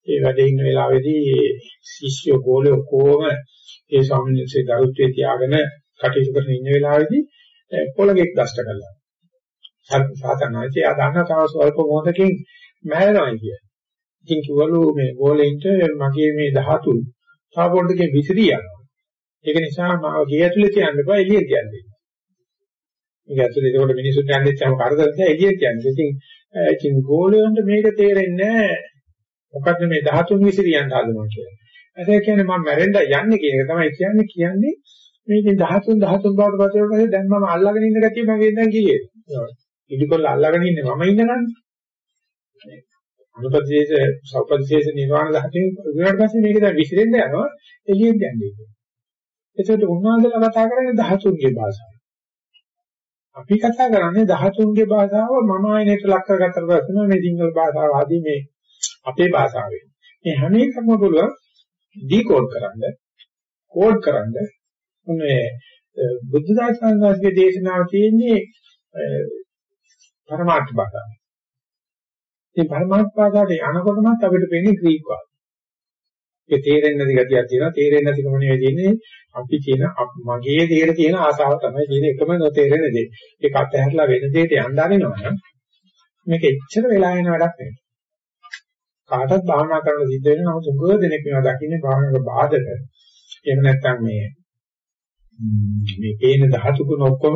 ඒ වැඩේ ඉන්න වෙලාවේදී ඒ ශිෂ්‍ය ගෝලෝ කොහොම ඒ ස්වාමීන් වහන්සේ ගරුත්වයේ තියාගෙන කටයුතු කරන ඉන්න වෙලාවේදී පොළගෙක් දෂ්ට කළා. රහතන් වහන්සේ ආ දන්න තව ස්වල්ප මොහොතකින් මැරෙනවා කිය. ඉතින් කිව්වලු මේ ගෝලෙන්ට මගේ මේ ධාතු තව පොඩ්ඩකින් විසිරී යනවා. ඒක නිසා මාව ගේ ඇතුලේ තියන්න එපා එළිය තියන්න. මේක ඇතුලේ ඒකට මිනිසුන් යන්නේ නැත්නම් කරදරද එළිය කියන්නේ. ඉතින් ඉතින් ගෝලයන්ට මේක තේරෙන්නේ නැහැ. මොකද්ද මේ 13 විසිරියන් හදනවා කියලා. ඒ කියන්නේ මම මැරෙන්න යන්නේ කියන එක තමයි කියන්නේ කියන්නේ මේකේ 13 13 බවට පත් වෙනකොට දැන් මම අල්ලගෙන ඉන්න ගැතිය මගේ දැන් කියේ. ඉදිකොල්ල අල්ලගෙන ඉන්නේ මම ඉන්නකන්නේ. අනුපදේශ සෞපදේශ නිර්වාණ ධාතුවේ ඊට පස්සේ මේක දැන් විසිරෙන්න යනවා එළියෙන් යන්නේ. ඒකට උන්වහන්සේලා කතා කරන්නේ 13ගේ භාෂාව. අපි කතා කරන්නේ 13ගේ භාෂාව මම ආයනයට ලක් කරගත්තට පස්සේ මේ සිංහල භාෂාව ආදී මේ අපේ භාෂාවෙන්. මේ හැම එකක්ම පුළුවන් ඩිකෝඩ් කරන්න, කෝඩ් කරන්න. මේ බුද්ධ දාර්ශනිකයේ දේශනාව තියෙන්නේ පරමාර්ථ භාෂාව. මේ පරමාර්ථ භාෂාවට යනකොටමත් අපිට පේන්නේ ග්‍රීක භාෂාව. ඒ තේරෙන්නේ නැති ගතියක් තියෙනවා. තේරෙන්නේ නැති කම නෙවෙයි තියෙන්නේ අපි කියන මගේ දේට තියෙන ආසාව තමයි තියෙන එකම නොතේරෙන දේ. ඒක අතහැරලා වෙන දෙයකට යන්න ආරිනවා නම් මේක එච්චර වෙලා යන වැඩක් නෙවෙයි. කාටවත් භාවනා කරන්න සිද්ධ වෙන නමුත් උගව දෙනෙක් මේවා දකින්නේ භාවනාවක බාධක. එහෙම නැත්නම් මේ මේ කේන ධාතු ගුණ ඔක්කොම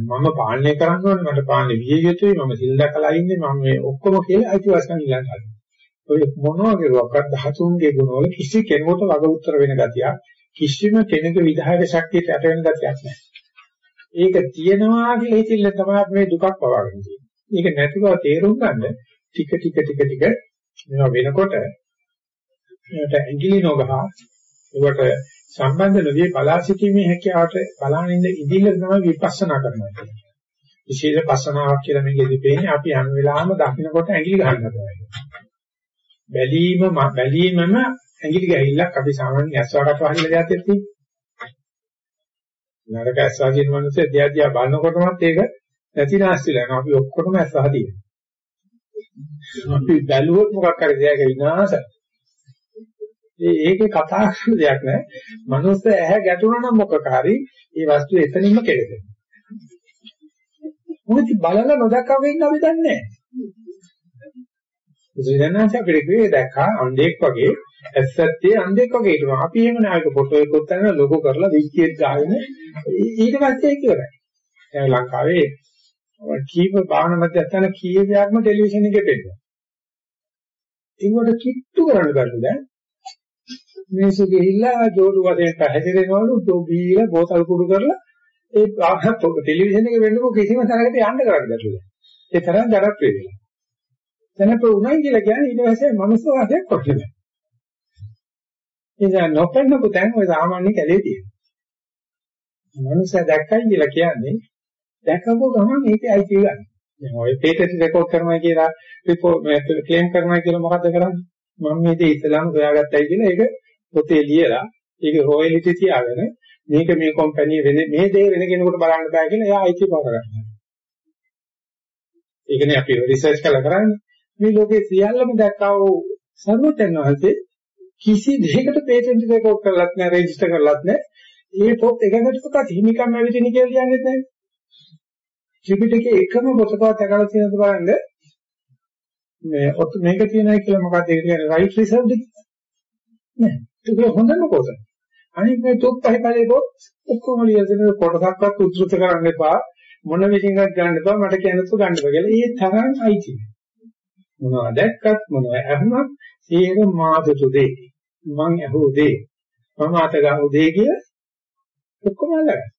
මම පාලනය කරන්න ඕනේ මට පාලනය විය යුතුයි මම සිල් දැකලා ඉන්නේ මම මේ ඔක්කොම කියලා අයිතිවාසිකම් ඉල්ලන්න හදනවා. ඔය මොනවා කරුවක්වත් ධාතුන්ගේ ගුණවල කිසි කෙනෙකුට වග උත්තර වෙන ගතියක් කිසිම කෙනෙකු විධායක ශක්තියට යට වෙන ගතියක් නැහැ. ඒක තියෙනවා කියලා හිතිල්ල තමයි මේ දුකක් පවාගෙන තියෙන්නේ. ඒක නැති බව තේරුම් ගන්න ටික ටික ටික ටික මේවා වෙනකොට මේකට ඇඟිලි නොගහ ඒකට සම්බන්ධ නොවී බලා සිටීමේ හැකියාවට බලාගෙන ඉඳ ඉදිල්ල තමයි විපස්සනා කරනවා කියන්නේ. විශේෂ පස්සනාවක් කියලා මේකෙදි පේන්නේ අපි හැම වෙලාවෙම දකින්නකොට ඇඟිලි ගන්නවා. බැලීම බැලීමම ඇඟිලි ගැහිල්ලක් අපි සාමාන්‍ය ඇස්වාකට වහින්න දෙයක් තියෙන්නේ. නරක ඇස්වා කියන මනුස්සය දිහා දිහා බලනකොටමත් ඒක නැති නැස්තිලා යනවා. අපි ඔක්කොටම ඇස්වා හදිනවා. අපි බැලුවොත් මොකක් හරි දෙයක විනාශයි. ඒ ඒකේ කතා කරන දෙයක් නෑ. මනුස්ස ඇහැ ගැටුණා නම් මොකක් හරි ඒ වස්තුව එතනින්ම කෙරෙනවා. මොකද බලලා නොදක්කව ඉන්න අපි දන්නේ නෑ. බුදුරජාණන් අපිට කිව්වේ දැක්කා අන්ධෙක් වගේ ඇස්සත්තේ අන්ධෙක් වගේ හිටුවා. අපි එහෙම නෑ ඒක ෆොටෝ එකක් උත්තර ලොකෝ කරලා විච්චියක් ගාගෙන ඊට පස්සේ ඒක ඉවරයි. දැන් ලංකාවේ කීප භාවන මධ්‍යස්ථාන කීපයක්ම ටෙලිවිෂන් එකේ පෙන්නනවා. ඒකට කිට්ටු කරන්න බැරිද දැන්? මිනිස්සු ගිහිල්ලා ජෝඩු වශයෙන් පැහැදිලෙනවලු ඩොබීලා බෝතල් කුඩු කරලා ඒ ආහත් ටෙලිවිෂන් එකේ වෙන්නකො කිසිම තැනකට යන්න කරන්න බැරිද? ඒ තරම් ජනප්‍රිය වෙලා. දැනට උණයි කියලා කියන්නේ ඊට පස්සේ මනුස්ස වාදයක් කොටද. ඒ නොපෙන්නපු තැන් ඔය සාමාන්‍ය කැලේ තියෙනවා. මනුස්සයා දැක්කයි කියලා කියන්නේ දැකපුව ගමන් ඒකයි අයිති ගන්න. දැන් ඔය පේටන්ට් රෙකෝඩ් කරනවා කියලා රිපෝට් මේ ක්ලේම් කරනවා කියලා මොකද්ද කරන්නේ? මම මේක ඉස්ලාම හොයාගත්තයි කියලා ඒක පොතේ ලියලා ඒක රොයලිටි තියාගෙන මේක මේ කම්පැනි වෙන මේ දේ වෙන කෙනෙකුට බලන්න බෑ කියලා එයා අයිති බව කරගන්නවා. ඒකනේ අපි රිසර්ච් කළා කරන්නේ. මේ ලෝකේ සියල්ලම දැක්කා වූ සර්වඥ වහන්සේ කිසි දෙයකට පේටන්ට් රෙකෝඩ් කරලත් නැහැ රෙජිස්ටර් කරලත් නැහැ. ඒ පොත් එකකටවත් හිමිකම් ඇවිදින කියලා කියන්නේ නැහැ. ත්‍රිපිටකයේ එකම පොතකවත් ඇකලා තියෙනවද බලන්න. මේ ඔත් මේක තියෙනයි කියලා මොකක්ද ඒක කියන්නේ? රයිට් රිසර්ව්ඩ් නෑ. ඒක හොඳම පොත. අනිත් මේ තුක් පහේ පළේ පොත් ඔක්කොම ලියගෙන කොටසක්වත් උද්දෘත කරන්න එපා. මොන විදිහකට ගන්න එපා. මට කියන්නත් ගන්න එපා කියලා. ඒ තරම් අයිති මොනවා දැක්කත් මොනවා අහුනත් ඒක මාදතු දෙේ මං අහුව දෙේ මම අත ගහුව දෙේ කිය ඔක්කොම අල්ලගන්න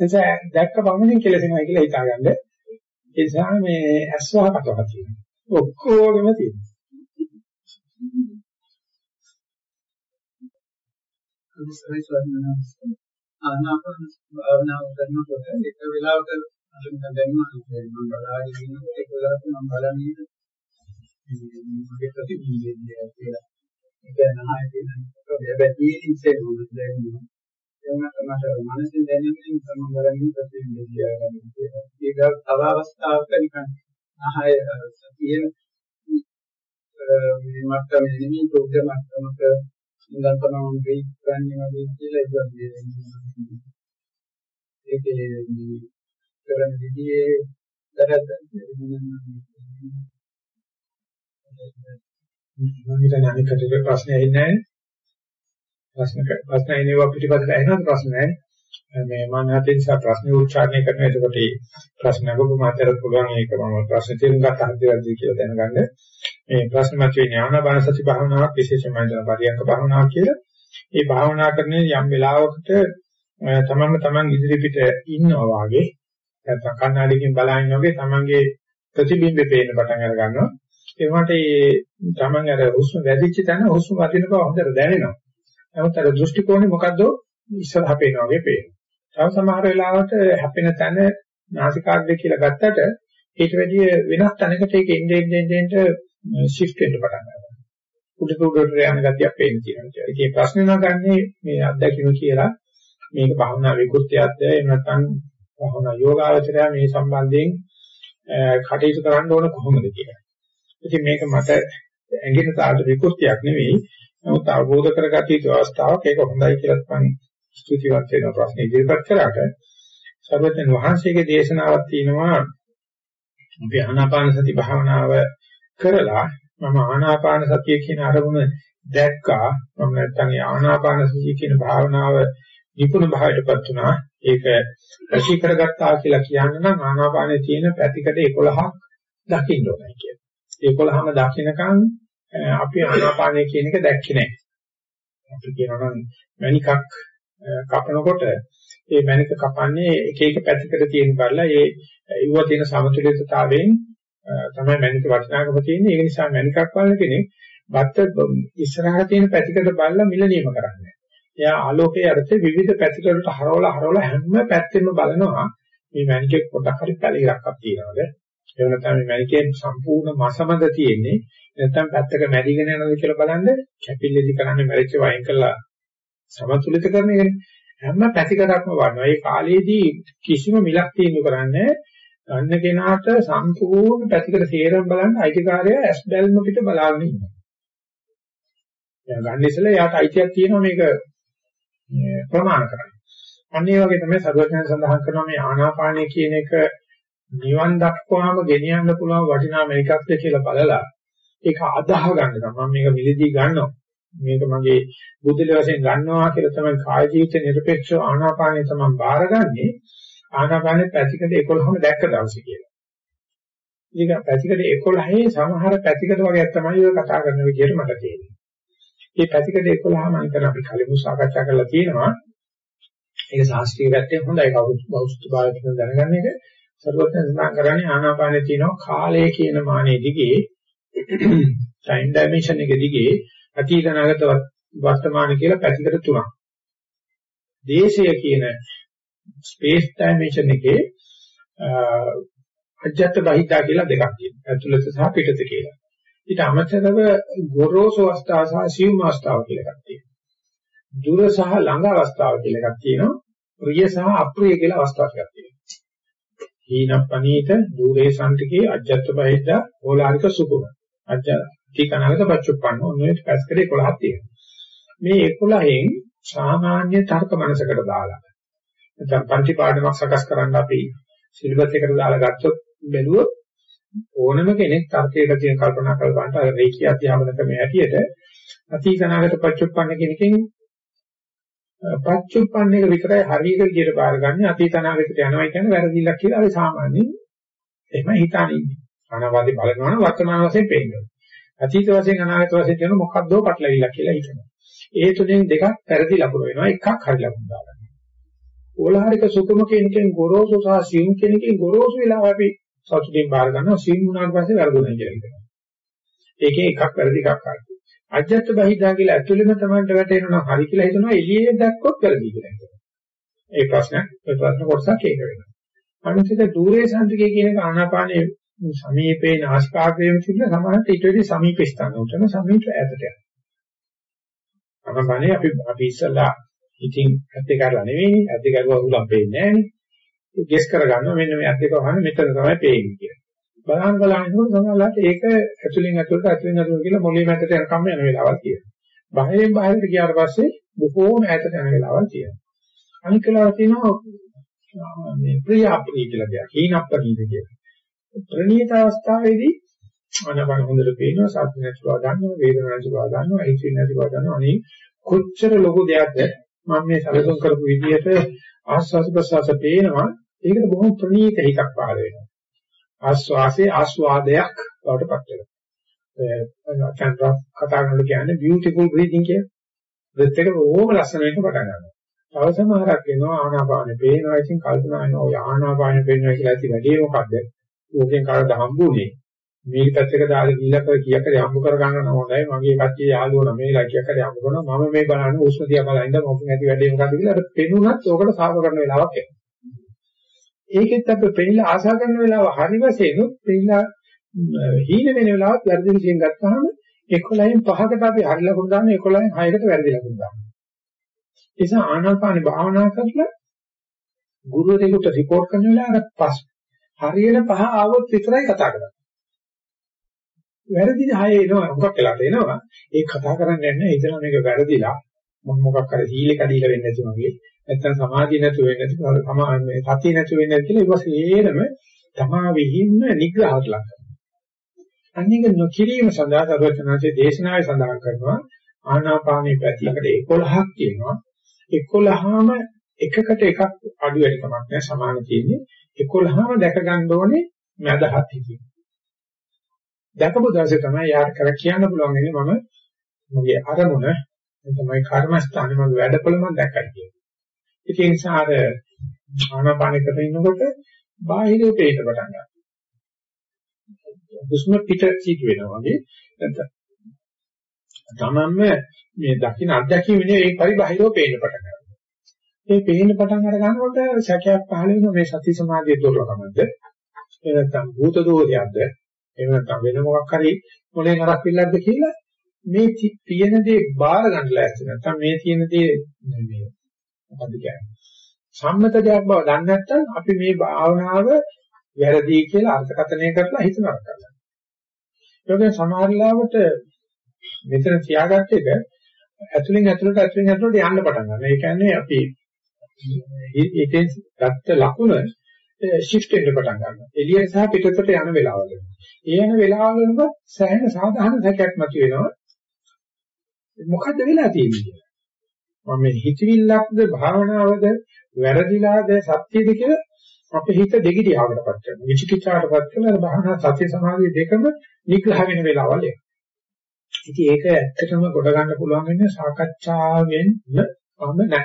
එතන දැක්ක පමණින් කෙලසෙනවා කියලා හිතාගන්න. ඒ නිසා මේ ඇස්වහ කතාවක් තියෙනවා. ඔක්කොගෙම තියෙනවා. අනිසයි ස්වර්ණනා ආනාපාන භාවනාව කරනකොට එක වෙලාවක මම දැනුණා මම බලාගෙන ඉන්නකොට එක වෙලාවක මම බලන්නේ මගේ ප්‍රතිබිම්බය කියලා. ඒක නහය තියෙන හැබැයි ඉන්සේ මොනවද දැනෙන්නේ එන්නත් මට මනසින් දැනෙන්නේ මම බලන්නේ ප්‍රතිබිම්බය කියලා. ඒක තව අවස්ථාවක නිකන් ආහය තියෙන මේ මට්ටමේ නෙමෙයි ප්‍රෝග්‍රෑම් මට්ටමක ඉඳන් තමයි වෙයි ගන්නේ වගේ කියලා ඒක ඒකේ මේ කරන විදිහේ දැනත් මම හිතන්නේ අනිත් කටට ප්‍රශ්නයක් නැහැ. ප්‍රශ්න ප්‍රශ්න එනවා පිටිපස්සට ඇහෙනවද ප්‍රශ්න නැහැ. මේ මම හිතේ නිසා ප්‍රශ්න උච්චාරණය කරන එතකොට මේ ප්‍රශ්න අහපු මාතරත් පුළුවන් ඒක මම ප්‍රශ්න තේරුම් ගන්න හදද්දී කියලා දැනගන්න. මේ ප්‍රශ්න මත වෙන ආනාපාන සති භාවනාවක් විශේෂයෙන්ම දන පරියන්ක භාවනාවක් කියලා. ඒ භාවනා කරන්නේ යම් වෙලාවකට තමන්ම තමන් ඉදිරි පිට ඉන්නවා වාගේ නැත්නම් කණ්ණාඩියකින් බලන වගේ තමන්ගේ ප්‍රතිබිම්බේ පේන්න පටන් අර ගන්නවා ඒ වුණාට ඒ තමන් අර හුස්ම වැඩිච්ච තැන හුස්ම වදින බව හොඳට දැනෙනවා නමුත් අර දෘෂ්ටි කෝණය මොකද්ද ඉස්සරහ පේනවා වගේ පේනවා. තව සමහර වෙලාවට හැපෙන තැන නාසිකාග්‍රේ කියලා ගත්තට ඊට වැඩිය වෙනස් තැනකට ඒක එන්නේ එන්නේ එන්නේ shift වෙන්න පටන් ගන්නවා. උඩට උඩට යන ගතියක් පේන්න තියෙනවා. ඒකේ ප්‍රශ්නේ නගන්නේ මේ අත්දැකීම කියලා මේක භාවනා විකෘතියක්ද එහෙම නැත්නම් භාවනා යෝගාවචරය මේ සම්බන්ධයෙන් කටයුතු කරන්න ඕන කොහොමද කියලා. ඉතින් මේක මට ඇඟෙන තාට විකෘතියක් නෙවෙයි. නමුත් අවබෝධ කරගත යුතු අවස්ථාවක් ඒක හොඳයි කියලා මම ස්තුතිවත් වෙන ප්‍රශ්න ඉදිරිපත් කරාට. සර්වඥ වහන්සේගේ දේශනාවක් තියෙනවා. අපි ආනාපාන සති භාවනාව කරලා මම ආනාපාන සතිය කියන අරමුණ දැක්කා. මම නැත්තම් ආනාපාන සතිය කියන භාවනාව නිපුණ භාවයටපත් වුණා ඒක රසී කරගත්තා කියලා කියන්න නම් ආනාපානයේ තියෙන පැතිකඩ 11ක් දකින්න ඕනේ කියලා. 11ම දකින්නකම් අපි ආනාපානය කියන එක දැක්කේ නැහැ. අපි කියනවා නම් මණිකක් කපනකොට ඒ මණික කපන්නේ එක එක පැතිකඩ තියෙන කරලා ඒ ඉව තියෙන සමතුලිතතාවයෙන් තමයි මණික වටිනාකම තියෙන්නේ. ඒ නිසා මණිකක් වල කෙනෙක් බත් ඉස්සරහට තියෙන පැතිකඩ බලලා මිල නියම කරන්නේ. එයා ආලෝකයේ අර්ථේ විවිධ පැතිකඩට හරවලා හරවලා හැම පැත්තෙම බලනවා මේ මැනිකේ පොඩක් හරි පැලිරක්ක් තියෙනවද? එහෙම නැත්නම් මේ මැනිකේ සම්පූර්ණ මසමද තියෙන්නේ නැත්නම් පැත්තක මැරිගෙන යනවද කියලා බලන්න කැපිල්ලෙදි කරන්නේ මැරිච්ච වයින් කරලා සමතුලිත කරන එකනේ. හැම පැතිකඩක්ම වඩනවා. ඒ කාලේදී කිසිම මිලක් තීන්දුව කරන්නේ ගන්න කෙනාට සම්පූර්ණ පැතිකඩ සේරම බලන්න අයිතිකාරය ඇස් බැල්ම පිට බලාගෙන ඉන්නවා. එයා ගන්න ඉස්සෙල්ලා එයාට අයිතියක් තියෙනවා මේක ප්‍රමාණ කරන්න. අන්න ඒ වගේ තමයි සර්වඥයන් සඳහන් කරනවා මේ ආනාපානය කියන එක නිවන් දක්වාම ගෙනියන්න පුළුවන් වටිනා මේකක්ද කියලා බලලා ඒක අදාහ ගන්න තමයි මම මේක මිලදී ගන්නවා. මේක මගේ බුද්ධිල වශයෙන් ගන්නවා කියලා තමයි කාය ජීවිත නිර්පේක්ෂව ආනාපානය තමයි බාරගන්නේ. ආනාපානේ පැතිකඩ 11ම දැක්ක දවසේ කියලා. ඉතින් පැතිකඩ 11 සමහර පැතිකඩ වගේ තමයි ඔය කතා කරන විදිහට මට තේරෙන්නේ. මේ පැතිකඩ 11 මම හිතන අපි කලින් සාකච්ඡා කරලා තියෙනවා. ඒක ශාස්ත්‍රීය පැත්තෙන් හොඳයි කවුරුත් බෞද්ධ භාවයෙන් දැනගන්න එක. සර්වඥ සඳහන් කරන්නේ ආනාපානේ තියෙනවා කාලය කියන මානෙ දිගේ ටයිම් ඩයිමන්ෂන් එක දිගේ අතීත අනාගත වර්තමාන කියලා පැතිකඩ තුනක්. දේශය කියන ස්පේස් ඩයිමන්ෂන් එකේ අජත්ත බහිද්දා කියලා දෙකක් තියෙනවා. ඇතුළත සහ පිටත කියලා. ඊට අමතරව ගොරෝසු අවස්ථාව සහ සියුම් අවස්ථාව කියලා එකක් තියෙනවා. දුර සහ ළඟ අවස්ථාව කියලා එකක් තියෙනවා. ප්‍රිය සහ අප්‍රිය කියලා අවස්ථා ටිකක් තියෙනවා. හීනප්පනීත දුරේ සම්තිකේ අජත්ත බහිද්දා ඕලාරික සුකුම. අජ්ජ ටිකනලක පච්චුප්පන්න ඔන්නේ පැස්කඩ 11ක් තියෙනවා. මේ 11න් සාමාන්‍ය තර්ක මනසකට දාලා නැත්නම් පන්ති පාඩමක් සකස් කරන්න අපි සිලබස් එකට දාලා ගත්තොත් බැලුවොත් ඕනම කෙනෙක් තර්කයක තියෙන කල්පනා කර ගන්නට අර රේඛීය අධ්‍යාපන ක්‍රමයේ හැටියට අතීතනාගත පච්චුප්පන්න කෙනකින් පච්චුප්පන්න එක විතරයි හරියට විදියට බාරගන්නේ අතීතනාගතට යනවා කියන්නේ වැරදිලක් කියලා අපි සාමාන්‍යයෙන් එහෙම හිතාන ඉන්නේ. අනාවාදී බලනවා නම් වර්තමාන වශයෙන් පේනවා. අතීත වශයෙන් අනාගත වශයෙන් කියන මොකක්දෝ පටලවිල්ලක් කියලා හිතනවා. ඒ තුනෙන් දෙකක් පෙරදි ලකුණු වෙනවා එකක් හරි ලකුණු දාගන්න. ඕලාරික සුකුම කෙනකින් ගොරෝසු සහ සියුම් කෙනකින් ගොරෝසු වෙලාව අපි සතුටින් බාර ගන්නවා සීන් වුණාට පස්සේ වැරදුණා කියලා හිතනවා. ඒකේ එකක් වැරදි එකක් හරි. අජත්ත බහිදා කියලා ඇතුළෙම තමයි වැටෙනවා හරි කියලා හිතනවා එළියේ දැක්කොත් වැරදි කියලා හිතනවා. ඒ ප්‍රශ්න ඒ ප්‍රශ්න කොටසක් ඒක වෙනවා. අනිත් එක দূරේ සම්තිකේ කියන එක ආනාපානයේ සමීපේ නාස්කාග්‍රයෙන් සිටින සමානට ඊට වඩා සමීප ස්ථාන උතන සමීප ඈතට යනවා. ආනාපානයේ අපි අපි ඉස්සලා ඉතින් ඇත්තේ කරලා නෙවෙයි ඇත්තේ කරුවා උලම් පේන්නේ නැහැ නේ. ගෙස් කරගන්නවා මෙන්න මේ ඇත්තේ කවහන මෙතන තමයි පේන්නේ කියලා. බලහන් බලනකොට සමහරවිට ඒක ඇතුලෙන් ඇතුලට ඇතුලෙන් ඇතුලට කියලා මොළේ මැදට යනකම් යන වෙලාවක් තියෙනවා. බාහිරින් බාහිරට ගියාට පස්සේ බොහෝම ඈතට යන වෙලාවක් තියෙනවා. අනික වෙලාවක් තියෙනවා මේ ප්‍රිය අප්‍රිය කියලා දෙයක්. හීනප්පනීද කියලා. ප්‍රණීත අවස්ථාවේදී අනබන හොඳට පේනවා සත්‍ය නැතිව ගන්නවා වේදනාව නැතිව ගන්නවා ඒකේ නැතිව ගන්නවා අනේ කොච්චර ලොකු දෙයක්ද මම මේ සැලසුම් කරපු විදිහට ආස්වාද ප්‍රසවාස පේනවා ඒකට බොහොම ප්‍රණීත හිතක් පහළ වෙනවා ආස්වාසේ ආස්වාදයක් බවට පත් වෙනවා චන්ද්‍ර කතා කරනකොට කියන්නේ beautiful breathing කිය. breath එක ඕම ලස්සන වෙන්න පටන් ගන්නවා. තව සමහරක් වෙනවා ආනාපානෙ පේනවා ඉතින් කල්පනා වෙනවා ඔය ආනාපානෙ පේනවා කියලා ඇති වැඩේ මොකද්ද? ඕකෙන් කාටද හම්බුනේ? මේක පැත්තක දාලා ගිහිල්ලා කර කීයක් හරි හම්බ කර ගන්න ඕනයි. මගේ කච්චිය යාළුවෝ මේ ලකියක් හරි හම්බ කරනවා. මම මේ බලන්නේ උෂ්ණ දිහා බලනින්ද මොකක් නැති වැඩේ මොකද්ද කියලා අර පෙනුනත් ඕකට සාප කරන වෙලාවක් එනවා. ඒකෙත් අපි පෙන්නලා ආශා කරන වෙලාව හරි වශයෙන් පෙන්නලා හීන වෙන වෙලාවත් වැරදි විදිහෙන් ගත්තාම 11න් 5කට අපි හරි ලකුණු දාන 11න් 6කට වැරදි ලකුණු දානවා. ඒ නිසා ආනාපාන භාවනා කරලා ගුරුවරයෙකුට report කරන වෙලාවට පස් හරියන පහ ආවොත් විතරයි කතා කරන්නේ. වැරදි 6 එනවා මොකක් වෙලාට එනවා. ඒ කතා කරන්නේ නැහැ. හිතනවා මේක වැරදිලා මම මොකක් හරි හීලේ කඩීලා වෙන්නේ නැති වගේ. නැත්තම් සමාධිය නැතු වෙන්නේ නැති සමා මේ සතිය නැතු වෙන්නේ නැති කියලා ඊපස්සේ ඒනම තමා විහින්න නිග්‍රහයට ලක් කරනවා. අනික නොකිරීම සඳහා සර්වචනාංශයේ දේශනාවේ සඳහන් කරනවා ආනාපානී පැතිලකට 11ක් තියෙනවා. 11ම එකකට එකක් අඩු වෙන කමක් නැහැ සමාන තියෙන්නේ 11ම දැක ගන්න ඕනේ මදහත් හිතින්. දැකපු දවසේ තමයි යාට කර කියන්න පුළුවන් ඉන්නේ මම මගේ අරමුණ තමයි කර්මස්ථානේ මගේ වැඩපොළ මම දැක්කයි කියන්නේ. ඒ නිසා අර ආනාපාන කරගෙන ඉන්නකොට බාහිරේ පේට පටන් ගන්නවා. හුස්ම පිට සිට වෙනවා වගේ නැත්නම් තමන්ම මේ දකින්න අත්දැකීමනේ ඒ පරිබාහිරව පේන්න පටන් ගන්නවා. ඒ පේන්න පටන් අර ගන්නකොට සැකයක් පහළ වෙනවා මේ සති සමාධිය දුර්ලභමද? එහෙම නැත්නම් භූත දෝෂයක්ද? එහෙම නැත්නම් වෙන මොකක් හරි මොලේ නරක් පිළිලක්ද කියලා මේ තියෙන දේ බාර ගන්න ලෑස්ති නැත්නම් මේ තියෙන දේ මේ මොකද කියන්නේ? සම්මත දෙයක් බව දන්නේ නැත්නම් අපි මේ භාවනාව වැරදි කියලා අර්ථකථනය කරලා හිතනවා කරලා. ඒකෙන් සමහරවිට මෙතන තියාගත්ත එක ඇතුලෙන් ඇතුලට ඇතුලෙන් ඇතුලට යන්න පටන් ගන්නවා. ඒ කියන්නේ අපි ඒකෙන් ගත්ත ලකුණ shift වෙන්න පටන් ගන්නවා. එළිය සහ පිටතට යන වෙලාවල. ඒ යන වෙලාවලම සෑහෙන සාධාරණ සැකයක් මතුවෙනවා. මොකද්ද වෙලා තියෙන්නේ කියලා. මම මේ හිතවිල්ලක්ද භාවනාවද වැරදිලාද සත්‍යද කියලා අපේ හිත දෙගිඩියාවටපත් කරනවා. විචිකිච්ඡාවටපත් කරනවා. භාවනා සත්‍ය සමාධිය දෙකම නිග්‍රහ වෙන වෙලාවල් එනවා. ඉතින් ඒක ඇත්තටම ගොඩ ගන්න පුළුවන් වෙන්නේ සාකච්ඡාවෙන් මම නැහැ.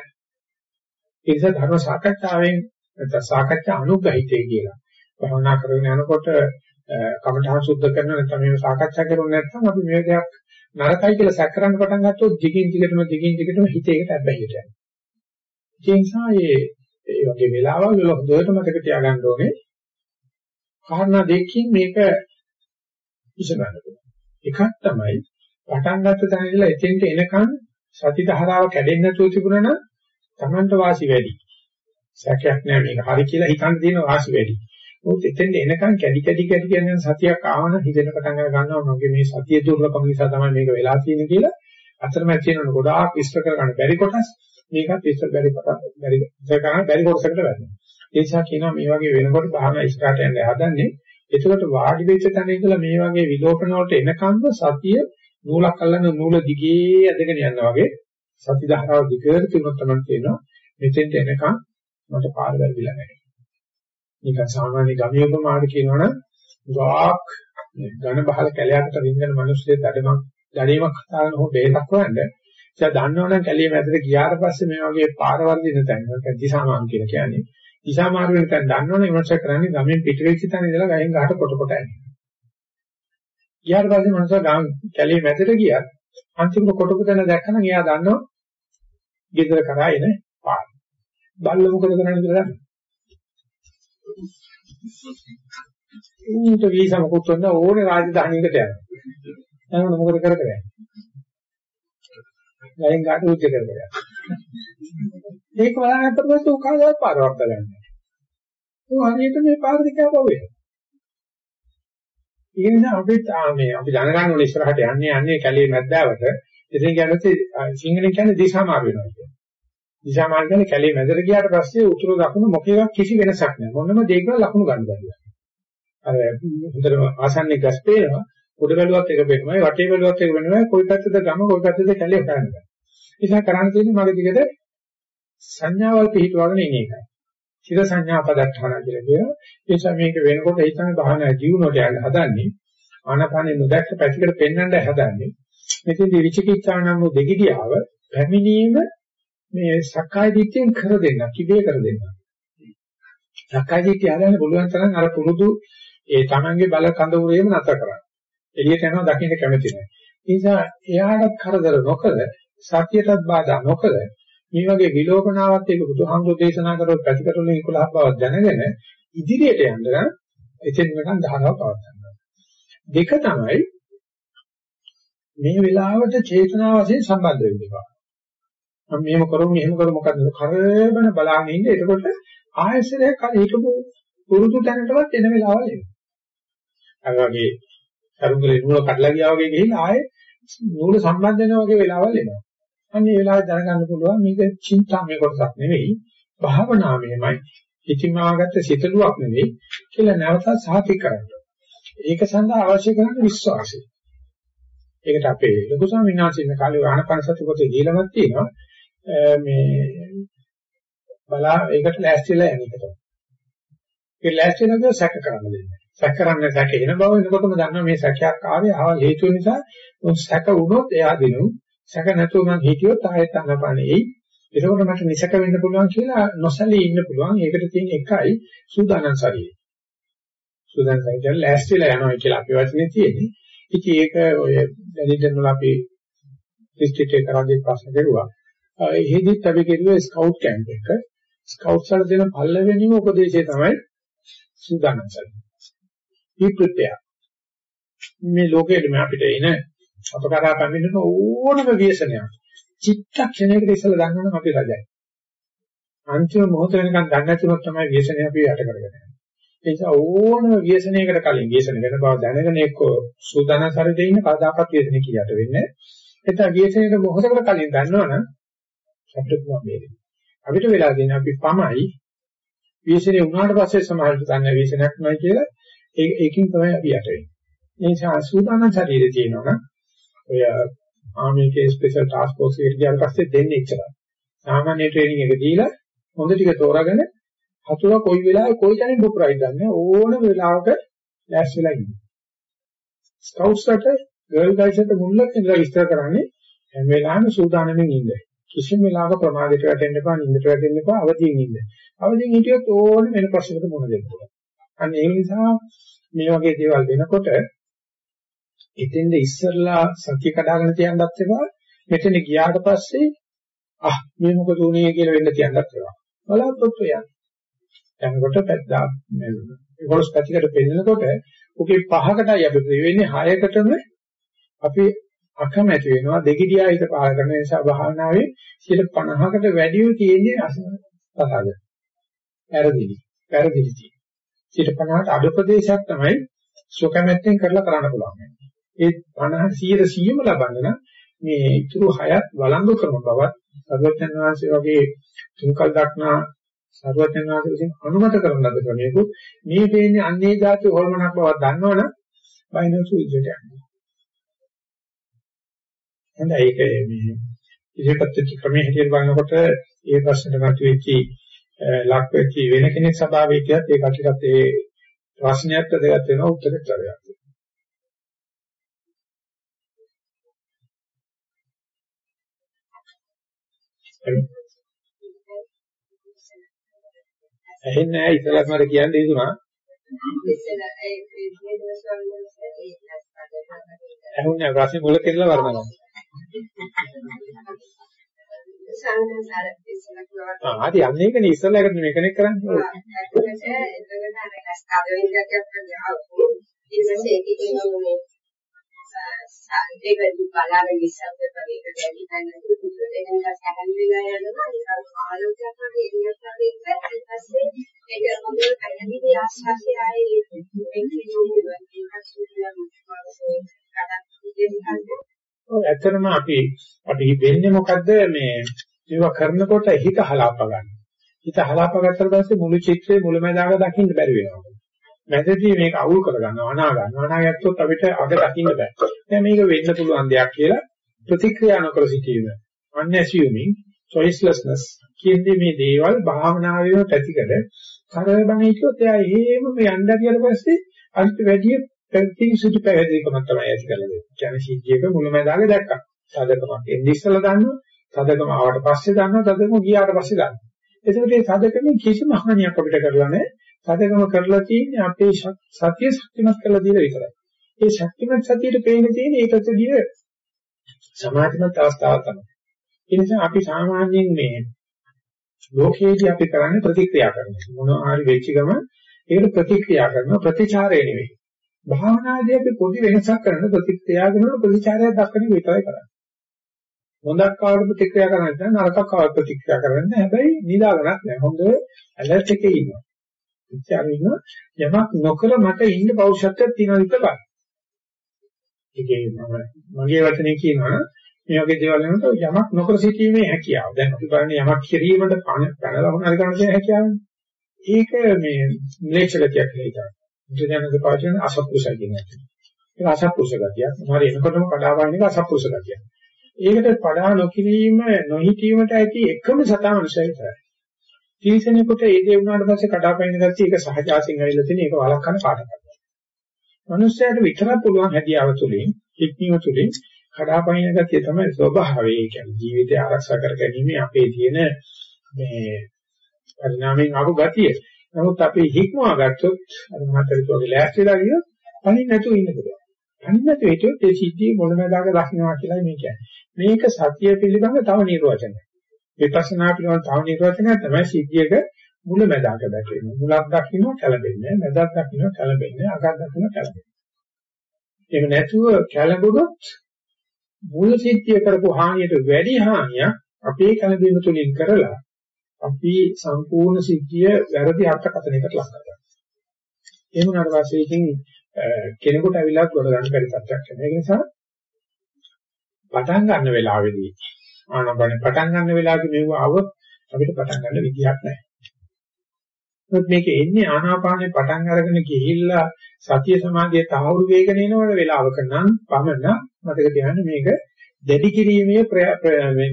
ඒ නිසා ධර්ම සාකච්ඡාවෙන් නැත්නම් සාකච්ඡා අනුග්‍රහිතය කියලා. භවනා කරගෙන යනකොට කමඨහං සුද්ධ කරන නැත්නම් මේව සාකච්ඡා කරුවොත් නැත්නම් අපි මේ දෙයක් නරකයි කියලා සැක කරන්න පටන් ගත්තොත් දිගින් දිගටම දිගින් දිගටම හිතේකට ඇබ්බැහියට යනවා. ඒ නිසා මේ ඒ වගේ වෙලාවල් වල හොඳට මතක තියාගන්න ඕනේ. කාරණා දෙකකින් මේක විසඳන්න පුළුවන්. එකක් තමයි පටන් ගත්ත තැන ඉඳලා එතෙන්ට එනකන් සති ධාරාව කැඩෙන්නේ නැතුව තිබුණා නම් Tamanට වාසි වැඩි. සැකයක් නෑ මේක හරි කියලා හිතන්න තියෙන වාසි වැඩි. මොකද එතෙන්ට එනකන් කැඩි කැඩි කැඩි කියන සතියක් ආවම හිතෙන පටන් අර ගන්නවා මගේ මේ සතිය දුර්ලභම නිසා තමයි මේක වෙලා තියෙන්නේ කියලා අතරමැද තියෙන ගොඩාක් විස්තර කරගන්න බැරි කොටස් මේකත් විස්තර බැරි කොටස් බැරි විස්තර කරන්න බැරි කොටසකට වැටෙනවා. ඒ නිසා කියනවා මේ වගේ වෙනකොට භාවනා ඉස්සරහට යන්න හදන්නේ එතකොට වාඩි වෙච්ච තැන ඉඳලා මේ වගේ විලෝපන වලට එනකම්ම සතිය නූලක් අල්ලන නූල දිගේ ඇදගෙන යනවා වගේ සති ධාරාව දිගට තුනක් තමයි තියෙනවා මෙතෙන්ට එනකම් මට පාර වැරදිලා නැහැ. නිකන් සාමාන්‍ය ගමිය උපමාවට කියනවනම් ගාක් ඝන බහල කැලයකට රින්ගන මිනිස්සෙක් දඩමක් දඩේමක් හදාගෙන හො බේතක් හොයන්නේ. ඉතින් දන්නවනම් කැලිය මැදට ගියාට පස්සේ මේ වගේ පාර වර්ධින තැන් වල දිසාමාන් කියලා කියන්නේ. දිසාමාර්ග වෙන තැන් දන්නවනේ විමර්ශ කරන්නේ ගමෙන් පිට වෙච්ච තැන ඉඳලා ගහෙන් ගහට කොට කොට යන්නේ. ගියාට පස්සේ මනස ගම් කැලිය මැදට ගියා. අන්තිමට කොටපු තැන දැක්කම එයා දන්නවා ගෙදර කරා එන පාර. බල්ල මොකද කරන්නේ කියලා දන්නේ. උන්ට වීසා මොකුත් වන්න ඕනේ රාජධානියකට යනවා. එහෙනම් මොකද කරකරන්නේ? ගහෙන් ගහට උච්ච කරගන්න. ඒක බලන්නත් පස්සේ උකාදාත් පාරවක් බලන්නේ. ਉਹ හරියට මේ පාර දිහා පොවේ. ඒ නිසා අපි මේ අපි දැනගන්න ඕනේ ඉස්සරහට යන්නේ යන්නේ කැලේ මැද්දාවට. ඉතින් කියන්නේ සිංහලෙන් කියන්නේ දිශා මාර්ග වෙනවා කියන්නේ. දිශා මාර්ග කියන්නේ කැලේ මැදට ගියාට පස්සේ උතුරු දකුණු මොකේවත් කිසි වෙනසක් නැහැ. මොනම දෙයක ලකුණු ගන්න බැහැ. අර හොඳටම ආසන්නේ ගස් පේනවා. උඩ බැලුවත් එක පේනවා. වටේ බැලුවත් එක වෙනවා. කොයි පැත්තද ගම කොයි පැත්තද කැලේ හොයන්න බෑ. ඒ නිසා කරන්න තියෙන්නේ මගේ දිගට සංඥාවල් පිටවගෙන ඉන්න එකයි. චිර සංඥා පදට්ඨාන කියලා කියනවා. ඒ නිසා මේක වෙනකොට හිතන්නේ භාවනා ජීවුණට යන්න හදන්නේ. ආනපානෙ නොදැක්ක පැතිකඩ පෙන්වන්න හදන්නේ. මෙතෙන්දී විචිකිච්ඡා නම් වූ දෙගිඩියාව පැමිණීම මේ සක්කාය දිට්ඨියෙන් කර දෙන්න, කිවේ කර දෙන්න. සක්කාය දිට්ඨිය හදන්න පුළුවන් තරම් අර පුරුදු ඒ Tamange බල කඳ උරේම නැතර කරන්න. එළියට යනවා දකින්න කැමති නැහැ. ඒ නිසා එයාට කරදර නොකර සත්‍යයටත් බාධා නොකර මේ වගේ විලෝපනාවත් ඒක බුදුහාමුදුරෝ දේශනා කරපු ප්‍රතිකරණ 11 බවක් දැනගෙන ඉදිරියට යන්න නම් එතෙන් නිකන් ධාරාව පවත්වා දෙක තමයි මේ වෙලාවට චේතනා වශයෙන් සම්බන්ධ වෙන්න එපා. මම මෙහෙම කරමු මෙහෙම කරමු මොකද කරබන බලාගෙන ඉන්න එතකොට ආයසරයක් හිතපු පුරුදු තැනටවත් එන වෙලාවල් එනවා. අර වගේ කරුගලේ නූල කඩලා ගියා වගේ ගිහින් ආයේ නූල සම්බන්ධ වෙනා වගේ වෙලාවල් එනවා. අන්න ඒ වෙලාවේ දැනගන්න පුළුවන් මේක චින්තාමය කොටසක් නෙවෙයි භාවනාමයමයි ඉතිමාගත සිතලුවක් නෙවෙයි කියලා නැවතත් සාතික කරන්න. ඒක සඳහා අවශ්‍ය කරන විශ්වාසය. ඒකට අපේ ලොකු ස්වාමීන් වහන්සේ ඉන්න කාලේ ආනපන සති පොතේ දීලමක් තියෙනවා. මේ බලා ඒකට ලෑස්තිලා යන එක තමයි. ඒ ලෑස්ති නැතුව සැක කරන්න දෙන්නේ. සැක කරන්නේ සැක එන බව එනකොටම දන්නවා මේ සැකයක් ආවේ ආව හේතුව නිසා සැක වුණොත් එයා දිනු සැක නැතුව මං හිතියොත් ආයෙත් අනපනෙයි. එතකොට මට නිසක වෙන්න පුළුවන් කියලා නොසැලී ඉන්න පුළුවන්. ඒකට තියෙන එකයි සූදානම් ශරීරය. සූදානම් ශරීරය ලෑස්තිලා යනවා කියලා අපි වචනේ තියෙන්නේ. ඉතින් ඒක ඔය දැලිටන වල අපි ඩිස්ට්‍රික්ට් එක කරන්නේ ප්‍රශ්න කෙරුවා. එහෙදිත් අපි කෙරුවේ ස්කවුට් කැම්ප් එක. ස්කවුට්ස් වල දෙන පළවෙනිම උපදේශය තමයි සූදානම් වෙන්න. be prepared. මේ ලෝකෙට මේ අපිට එන අපකරා පැමිණෙන ඕනම ව්‍යසනයක් චිත්තක්ෂණයකට ඉස්සලා ගන්නවනම් අපි රජයි. අන්තිම මොහොත වෙනකන් දන්නේ නැතුනොත් තමයි ව්‍යසනය අපි යට කරගෙන යන්නේ. ඒ නිසා ඕනම ව්‍යසනයකට කලින් ව්‍යසන වෙන බව දැනගෙන එක්ක සූදානම් ශරීරයේ ඉන්න කවදාකවත් ව්‍යසනය කියට වෙන්නේ නැහැ. එතන ව්‍යසනයක මොහොතකට කලින් දන්නවනම් අපිට පුළුවන් මේක. අපිට වෙලා තියෙන අපි පමයි ව්‍යසනේ වුණාට පස්සේ සමහරට දන්නේ ව්‍යසනයක් නෑ කියලා ඒකකින් තමයි අපි යට වෙන්නේ. ඒ නිසා සූදානම් ශරීරය තියෙනවා නම් ඔය ආර්මීකේ ස්පෙෂල් ටාස්ක් ෆෝස් එකට ගියාට පස්සේ දෙන්නේ ඉච්චරයි. සාමාන්‍ය ට්‍රේනින් එක දීලා හොඳ ටික තෝරාගෙන හතුර කොයි වෙලාවෙ කොයි තැනින් බොප්‍රයිඩ් ගන්න ඕනම වෙලාවක ලෑස් වෙලා ඉන්න. ස්කවුට්ස් වලට ගර්ල් ගයිස් වලට මුල්ලක් ඉඳලා විස්තර කරන්නේ හැම වෙලාවෙම සූදානම්ෙන් ඉන්න. කිසිම වෙලාවක ප්‍රමාදයට වැටෙන්න එපා, නින්දට වැටෙන්න එපා, අවදියෙන් ඉන්න. අවදියෙන් හිටියොත් ඕනේ වෙන ප්‍රශ්නකට මුහුණ දෙන්න පුළුවන්. අන්න ඒ නිසා මේ වගේ දේවල් වෙනකොට එතෙන්ද ඉස්සරලා සත්‍ය කඩාගෙන තියන්නත් එපා. මෙතන ගියාට පස්සේ ආ මේ මොකද උනේ කියලා වෙන්න තියන්නත් එපා. බලාපොරොත්තු යන්න. යනකොට පැද්දා මේ ඒගොල්ලෝ පැතිකට පෙන්නකොට ඔකේ පහකටයි අපි ප්‍රේ වෙන්නේ හයකටම අපි අකමැති වෙනවා දෙගිඩියා හිත පාල කරන නිසා භාවනාවේ 50කට වැඩිව තියෙන්නේ අසහාද. පෙරදිලි. පෙරදිලි තියෙන. 50ට අඩු ප්‍රදේශයක් තමයි සුකමැත්තෙන් කරලා කරන්න පුළුවන්. ඒ 50 100ම ලබන්න නම් මේ ඉතුරු හයත් වළංගු කරන බවත් සර්වඥාන් වහන්සේ වගේ තුන්කල් දක්නා සර්වඥාන් වහන්සේ විසින් අනුමත කරන ලද ක්‍රමයක මේ දෙන්නේ අන්නේ ධාතු හොල්මනක් බවක් දන්නවනම් බයිනසු ඉදිරියට යනවා. හොඳයි ඒක මේ ඉදිරිපත් ක්‍රමයේ හැටියට බලනකොට ඒ ප්‍රශ්නෙට මතුවෙච්චි ලක් වෙච්චි වෙන කෙනෙක් සභාවේ කියත් ඒ කටියට ඒ ප්‍රශ්නයක් දෙයක් වෙනවා උත්තරයක් ලැබෙනවා. ඇහෙන්නේ නැහැ ඉතලක් මට කියන්න හිතුණා. ඇහුන්නේ ප්‍රශ්නේ මුල කෙරලා වර්ණනවා. ආ හරි අන්න ඒකනේ ඉස්සෙල්ලා එකට මේ කෙනෙක් කරන්නේ. එතකොට අර ස්කඩ් වෙනකක් යනවා. ඊට පස්සේ ඒකේ ඒක බලාගෙන ඉස්සත් පරික ගැලි නැන්නේ ඒක සැහැල් වෙලා යනවා නිකන් ආලෝකයක් වගේ එළියට වගේ ඊට පස්සේ ඒක හොඳට පැහැදිලි ආශ්වාසය ආයේ ඒක ඇත්තටම අපි අපි වෙන්නේ මොකද්ද මේ ඒවා කරනකොට හිත හලාප ගන්න. හිත හලාප ගත්තට පස්සේ මුළු චිත්‍රයේ මුලැමැදාක දකින්න බැරි වෙනවා. මැදදී මේක අවුල් කරගන්නවා අනා ගන්නවා අනා ගැත්තොත් අපිට අග දකින්න බෑ. දැන් මේක වෙන්න පුළුවන් දෙයක් කියලා ප්‍රතික්‍රියා නොකර සිටීම. unassuming choicelessness කියන්නේ මේ දේවල් භාවනාවේ පැතිකඩ කරවන හිතුවොත් එයා එහෙම මේ යන්න කියලා පස්සේ අනිත් වැඩි පැතින් සිටු පැහැදිලිකමක් තමයි ඇති කරන්නේ. කියන්නේ සිද්ධියක මුලමඳාගේ දැක්කා. සාධකමක් එන්නේ ඉස්සලා දන්නවා. සාධකම ආවට පස්සේ දන්නවා. සාධකම ගියාට පස්සේ දන්නවා. එතකොට මේ සාධකමෙන් කිසිම හානියක් අපිට කරලා නැහැ. සාධකම කරලා තියෙන්නේ අපේ සතිය ශක්තිමත් කරලා දීලා විතරයි. ඒ ශක්තිමත් සතියට පේන තියෙන ඒකටදී සමාධිමත් අවස්ථාවක් තමයි. ඒ නිසා අපි සාමාන්‍යයෙන් මේ ලෝකයේදී අපි කරන්නේ ප්‍රතික්‍රියා කරනවා. මොනවා හරි වෙච්ච ගම ඒකට ප්‍රතික්‍රියා කරනවා ප්‍රතිචාරය නෙවෙයි. භාවනාදී අපි පොඩි වෙනසක් කරන ප්‍රතික්‍රියා කරන ප්‍රතිචාරයක් දක්වන විතරයි කරන්නේ. හොඳක් ආවට ප්‍රතික්‍රියා කරන්නේ නැහැ නරකක් ආවට ප්‍රතික්‍රියා කරන්නේ නැහැ. හැබැයි නිදාගන්නත් නැහැ. හොඳ ඇලර්ට් එකේ ඉන්නවා. ඉච්ඡාවෙ ඉන්න යමක් නොකර මට ඉන්න පෞරුෂත්වයක් තියෙනවා විතරයි. ඒකේ මම මගේ වචනේ කියනවා මේ වගේ දේවල් වෙනකොට යමක් නොකර සිටීමේ හැකියාව. දැන් අපි බලන්නේ යමක් කිරීමට පැනලා හොන හරි කරන්න තියෙන හැකියාවනේ. ඒක මේ ම්ලේච්ඡ ගතියක් කියලා හිතනවා. බුදුදහමේ පාචන අසත්පුරුෂය කියන්නේ. ඒක අසත්පුරුෂ ගතියක්. මොහොත එනකොටම කඩාවන එක අසත්පුරුෂ ගතියක්. ඒකට පඩා නොකිරීම නොහිතීමට ඇති එකම සතා මනුෂ්‍යය විතරයි. තීසනෙකුට ඒ දේ වුණාට පස්සේ කඩාපැන්න ගත්තී ඒක සහජාසින් ඇවිල්ලා තියෙන ඒක වළක්වන්න කාටද? මනුස්සයාට විතරක් පුළුවන් හැදියාව තුළින්, ඉක්මීම තුළින් කඩාපැන්න ගතිය තමයි ස්වභාවය. ඒ කියන්නේ ජීවිතය ආරක්ෂා කර ගැනීම අපේ තියෙන මේ පරිණාමයෙන් ආපු ගතිය. නමුත් අපි හික්මවා ගත්තොත් අර මහතරිට වගේ ලෑස්තිලා ගියොත් පණින් නැතුව ඉන්න පුළුවන්. පණින් නැතුව හිටියොත් ඒ සිද්ධියේ මොනවාදාක දකින්නවා කියලා මේ කියන්නේ. මේක සතිය පිළිබඳ තව නිර්වචනයක්. විපස්සනා පිළිබඳ තව නිර්වචනයක් තමයි සිද්ධියක මුල මැදක දැකෙන්නේ. මුලක් දකින්න කැළඹෙන්නේ, මැදක් දකින්න කැළඹෙන්නේ, අගක් දකින්න කැළඹෙන්නේ. එහෙම නැතුව කැළඹුණොත් මුල් සිද්ධිය කරපු හානියට වැඩි හානියක් අපේ කැළඹීම තුලින් කරලා අපි සම්පූර්ණ සිද්ධිය වැරදි අර්ථකථනයකට ලක් කරගන්නවා. එහෙම වුණාට පස්සේ ඉතින් කෙනෙකුට අවිලා ගොඩ ගන්න බැරි තත්ත්වයක් වෙනවා. ඒ නිසා පටන් ගන්න වෙලාවේදී ආනබන පටන් ගන්න වෙලාවේදී මෙව આવොත් අපිට පටන් ගන්න විදියක් නැහැ. මොකද මේක එන්නේ ආනාපානේ පටන් අරගෙන ගිහිල්ලා සතිය සමාධිය තහවුරු වේගන එනවන වෙලාවක නම් පමණ මතක තියාගන්න මේක දැඩි කිරීමේ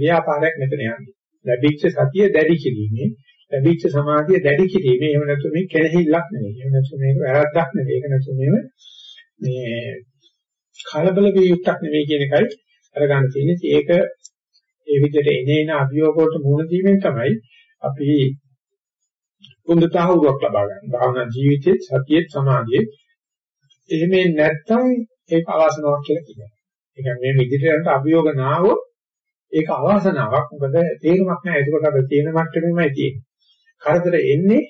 ව්‍යාපාරයක් මෙතන යන්නේ. ලැබිච්ච සතිය දැඩි කිරීමේ ලැබිච්ච සමාධිය දැඩි කිරීමේ එහෙම නැත්නම් මේ කෙනෙහිල්ලක් නෙවෙයි. එහෙම නැත්නම් මේක වැරද්දක් නෙවෙයි. ඒක නැත්නම් මේ මේ කලබල විය යුක්තක් නෙවෙයි කියන එකයි අරගන්න තියෙන්නේ. ඒක ඒ විදිහට එනේන අභියෝග වලට මුහුණ දීමෙන් තමයි අපි කුඳතාවුවක් ලබා ගන්න. භාවනා ජීවිතයේ සතියේ සමාධියේ එහෙම නැත්නම් ඒක අවාසනාවක් කියලා කියනවා. ඒ කියන්නේ මේ විදිහට යනට අභියෝග නාවොත් ඒක අවාසනාවක්. මොකද තේරුමක් නැහැ. ඒකට අර තියෙන මට්ටමෙමයි තියෙන්නේ. කරදර එන්නේ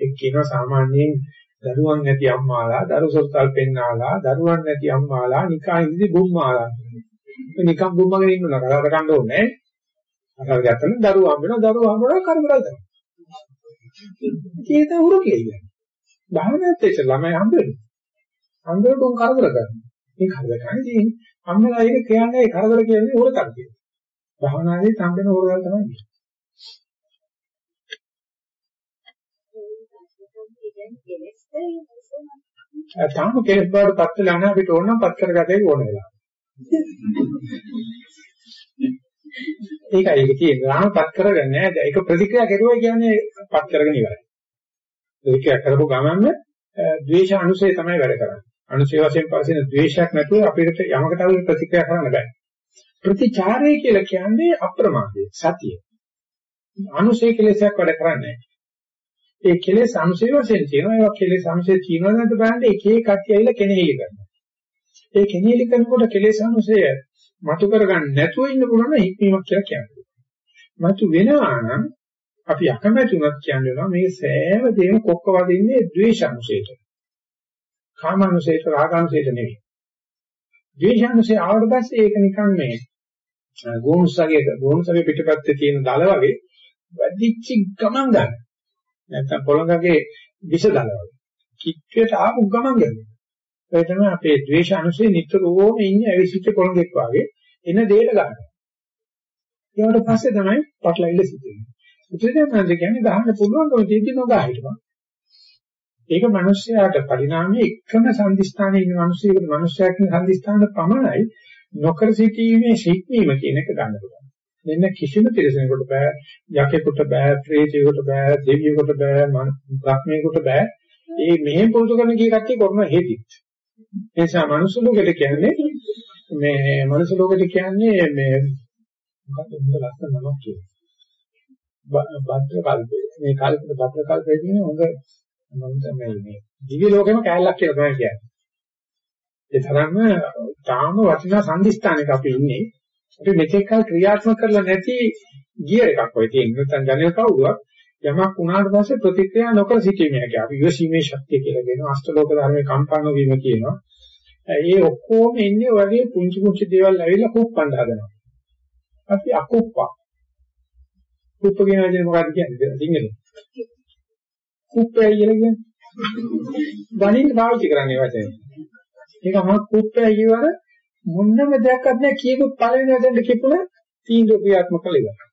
ඒ කියනවා සාමාන්‍යයෙන් දරුවන් නැති අම්මාලා, දරු සොත්තල් පෙන්නාලා, දරුවන් නැති අම්මාලා, නිකන් ඉඳි බුම්මාලා. ඒ නිකන් බුම්මගෙන ඉන්නවා. කරදර ගන්න ඕනේ නැහැ. අර ගත්තම දරුවා හම්බ වෙනවා, දරුවා හම්බ වෙනවා කරදරල් තමයි. ඒක උරු කියන්නේ. භාවනාවත් ඒක ළමයි හම්බ වෙනවා. හම්බ වෙනකොට කරදර කරනවා. මේ කරදර කරන්නේ අම්මලා ඒක කියන්නේ කරදර කියන්නේ උරතක් කියලා. භාවනාවේ සම්බෙන උරගල් තමයි කියන්නේ. තාම කෙලස් බවට පත් වෙලා නැහැ අපිට ඕන නම් පත් කරගතේ ඕන වෙලා. ඒකයි ඒක තියෙන්නේ. රාම පත් කරගන්නේ නැහැ. ඒක ප්‍රතික්‍රියා කෙරුවා කියන්නේ පත් කරගෙන ඉවරයි. ප්‍රතික්‍රියා කරපු ගමන්ම ද්වේෂ අනුසය තමයි වැඩ කරන්නේ. අනුසය වශයෙන් පස්සේ ද්වේෂයක් නැතුව අපිට යමකට අවුල් ප්‍රතික්‍රියා කරන්න බෑ. ප්‍රතිචාරය කියලා කියන්නේ අප්‍රමාදය, සතිය. අනුසය කෙලෙසයක් වැඩ කරන්නේ ඒ කෙලෙස් අනුසය වශයෙන් තියෙනවා. ඒවා කෙලෙස් අනුසය තියෙනවා නේද බලන්න එක එක කට්ටිය ඇවිල්ලා කෙනෙහිලි කරනවා. ඒ කෙනෙහිලි කරනකොට කෙලෙස් අනුසය මතු කරගන්න නැතුව ඉන්න පුළුවන් හික්මීමක් කියලා කියන්නේ. මතු වෙනවා නම් අපි අකමැති උනත් කියන්නේ මේ සෑම දෙයක්ම කොක්ක වදින්නේ ද්වේෂාංශයට. කාමාංශයට රාගාංශයට නෙවෙයි. ද්වේෂාංශය ආවට පස්සේ ඒක නිකන් මේ ගෝනුසගේ ගෝනුසගේ පිටපැත්තේ තියෙන දල වගේ වැඩිච්ච ගමන් ගන්න. නැත්තම් පොළඟගේ විෂ දල වගේ. කිච්චයට ආපු ගමන් ගන්න. ඒ තමයි අපේ ද්වේෂ අනුසය නිතරම ඉන්නේ ඇවිසිච්ච පොළඟෙක් වගේ එන දෙයට ගන්න. ඊට පස්සේ තමයි පටලවිල්ල සිද්ධ වෙන්නේ. බුදුදහමෙන් කියන්නේ ගහන්න පුළුවන්කම තියෙද්දි නොගා හිටපන්. ඒක මිනිස්යාට පරිණාමයේ එකම සංදිස්ථානයේ ඉන්න මිනිසෙකුට මිනිස්යාට සංදිස්ථාන පමණයි නොකර සිටීමේ ශික්මීම කියන එක ගන්න පුළුවන්. මෙන්න කිසිම තිරසනෙකුට බෑ, යකෙකුට බෑ, ප්‍රේතයෙකුට බෑ, දෙවියෙකුට බෑ, බ්‍රහ්මයෙකුට බෑ. ඒ මෙහෙම පුරුදු කරන කී කට්ටිය කරන හේතිත්. ඒ නිසා මනුස්ස ලෝකෙට කියන්නේ මේ මනුස්ස ලෝකෙට කියන්නේ මේ මොකක්ද හොඳ ලස්සන නමක් කියන්නේ. භද්‍ර කල්පේ. මේ කල්පේ භද්‍ර කල්පේ කියන්නේ හොඳ මම මේ මේ දිව්‍ය ලෝකෙම කැලලක් කියලා තමයි කියන්නේ. ඒ තරම්ම තාම වටිනා සංදිස්ථානයක අපි ඉන්නේ. අපි මෙතෙක් කල ක්‍රියාත්මක කරලා නැති ගියර් එකක් ඔය තියෙන. නැත්නම් ජනේල කවුරුවක් යමක් වුණාට පස්සේ ප්‍රතික්‍රියා නොකර සිටීමේ හැකියාව. අපි ඉවසීමේ ශක්තිය කියලා කියනවා. අෂ්ටලෝක ධර්මයේ කම්පන වීම කියනවා. ඒ ඔක්කොම ඉන්නේ වගේ පුංචි පුංචි දේවල් ඇවිල්ලා කුප්පන්න හදනවා. අපි අකුප්පා. කුප්ප කියන වචනේ මොකක්ද කියන්නේ? සිංහලෙන්. කුප්පය කියලා කියන්නේ. ගණිත පාවිච්චි කරන්නේ වචනේ. ඒක මම කුප්පය කියවර මොන්නම දෙයක්වත් නැහැ කියපොත් පළවෙනි වදෙන්ට කිපුණ තීන්දුව ක්‍රියාත්මක කළ ඉවරයි.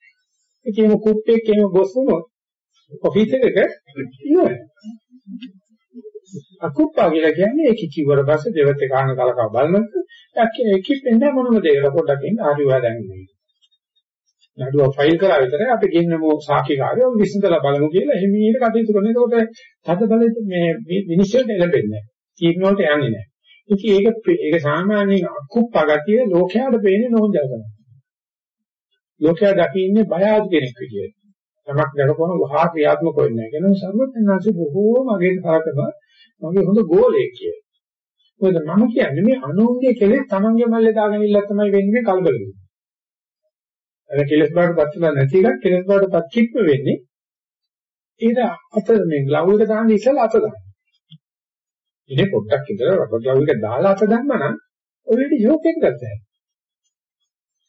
ඒකේම කුප්පෙක් එහෙම ගොස් වුණොත් ඔෆිස් එකක ඉවරයි. අකුප්පා කියලා කියන්නේ ඒක කිව්වට පස්සේ දෙවත් කාණ කලකව බලනකොට ඒක කිප්පෙන්නේ මොනම දෙයකට පොඩ්ඩක් ඉන්න හරි ඔයා දැන් ඉන්නේ. නඩුව ෆයිල් කරා විතරයි අපි ගෙන්නමු සාක්ෂිකාරයව විසඳලා බලමු කියලා එහෙම ඊට කටයුතු කරනවා. ඒකට තද බලෙත් මේ විනිශ්චයට එළඹෙන්නේ නැහැ. තීරණ වලට යන්නේ නැහැ. ඉතින් ඒක ඒක සාමාන්‍යයෙන් අකුප්පා ගතිය ලෝකයට පේන්නේ නෝන්ජල්කම. ලෝකයා දකින්නේ බය ආදි කෙනෙක් විදියට. තමක් දරපොන වහා ක්‍රියාත්මක වෙන්නේ නැහැ. කියනවා සර්වඥාන්සේ බොහෝම අගේ කරකනවා මගේ හොඳ ගෝලයෙක් කියලා. මොකද මම කියන්නේ මේ අනුන්ගේ කෙලෙස් තමන්ගේ මල්ලේ දාගෙන ඉල්ල තමයි වෙන්නේ කලබල වෙන්නේ. අර කෙලස් බාටපත් වෙලා නැති එකක් කෙලස් බාටපත් කිප්ප වෙන්නේ. ඒක අත මේ ග්ලව් එක දාන්න ඉස්සලා අත දාන්න. ඉතින් පොඩ්ඩක් ඉඳලා රබර් ග්ලව් එක දාලා අත දැම්මනම් ඔය යෝක් එක ගත්තා.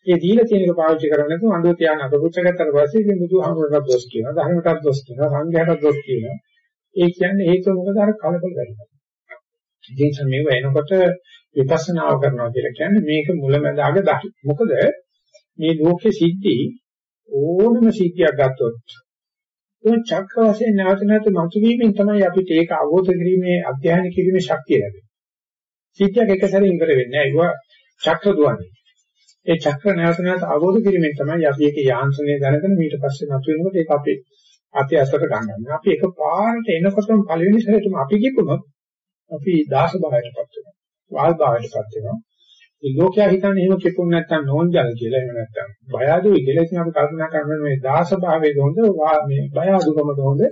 ඒ දීලා තියෙන එක පාවිච්චි කරන්නේ නැතුව අඬුව තියාන අත පුච්ච ගත්තට පස්සේ ඉතින් බුදුහාමුදුරට දොස් කියනවා, ධර්මයට දොස් කියනවා, සංඝයාට දොස් කියනවා. ඒ කියන්නේ හේතුව මොකද අර කලබල වෙනවා. ඉතින් මේව එනකොට විපස්සනාව කරනවා කියලා කියන්නේ මේක මුලැමැදාග දහි. මොකද මේ ලෝකේ සිද්ධි ඕනම සිද්ධියක් ගත්තොත් ඒ චක්‍ර වශයෙන් නැවත නැවත මතුවීමෙන් තමයි අපිට ඒක අවබෝධ කිරීමේ අධ්‍යයන කිරීමේ ශක්තිය ලැබෙන්නේ. සිද්ධියක් එක සැරේ ඉවර වෙන්නේ නැහැ. ඒක චක්‍ර දුවන්නේ. ඒ චක්‍ර නැවත නැවත අවබෝධ කිරීමෙන් තමයි අපි ඒකේ යාන්ත්‍රණය දැනගෙන ඊට පස්සේ නතු වෙනකොට ඒක අපේ අපේ අසකට ගන්නවා. අපි එක පාරට එනකොටම පළවෙනි සැරේටම අපි කිපුණොත් අපි දාස භාවයටපත් වෙනවා. වාල් භාවයටපත් වෙනවා. ඒ ලෝකයා හිතන්නේ එහෙම කිපුණ නැත්තම් නෝන්ජල් කියලා එහෙම නැත්තම් බය අඩුයි කියලා ඉතින් අපි කල්පනා කරන්නේ මේ දාස භාවයේ දොඳ මේ බය අඩුකම දොඳ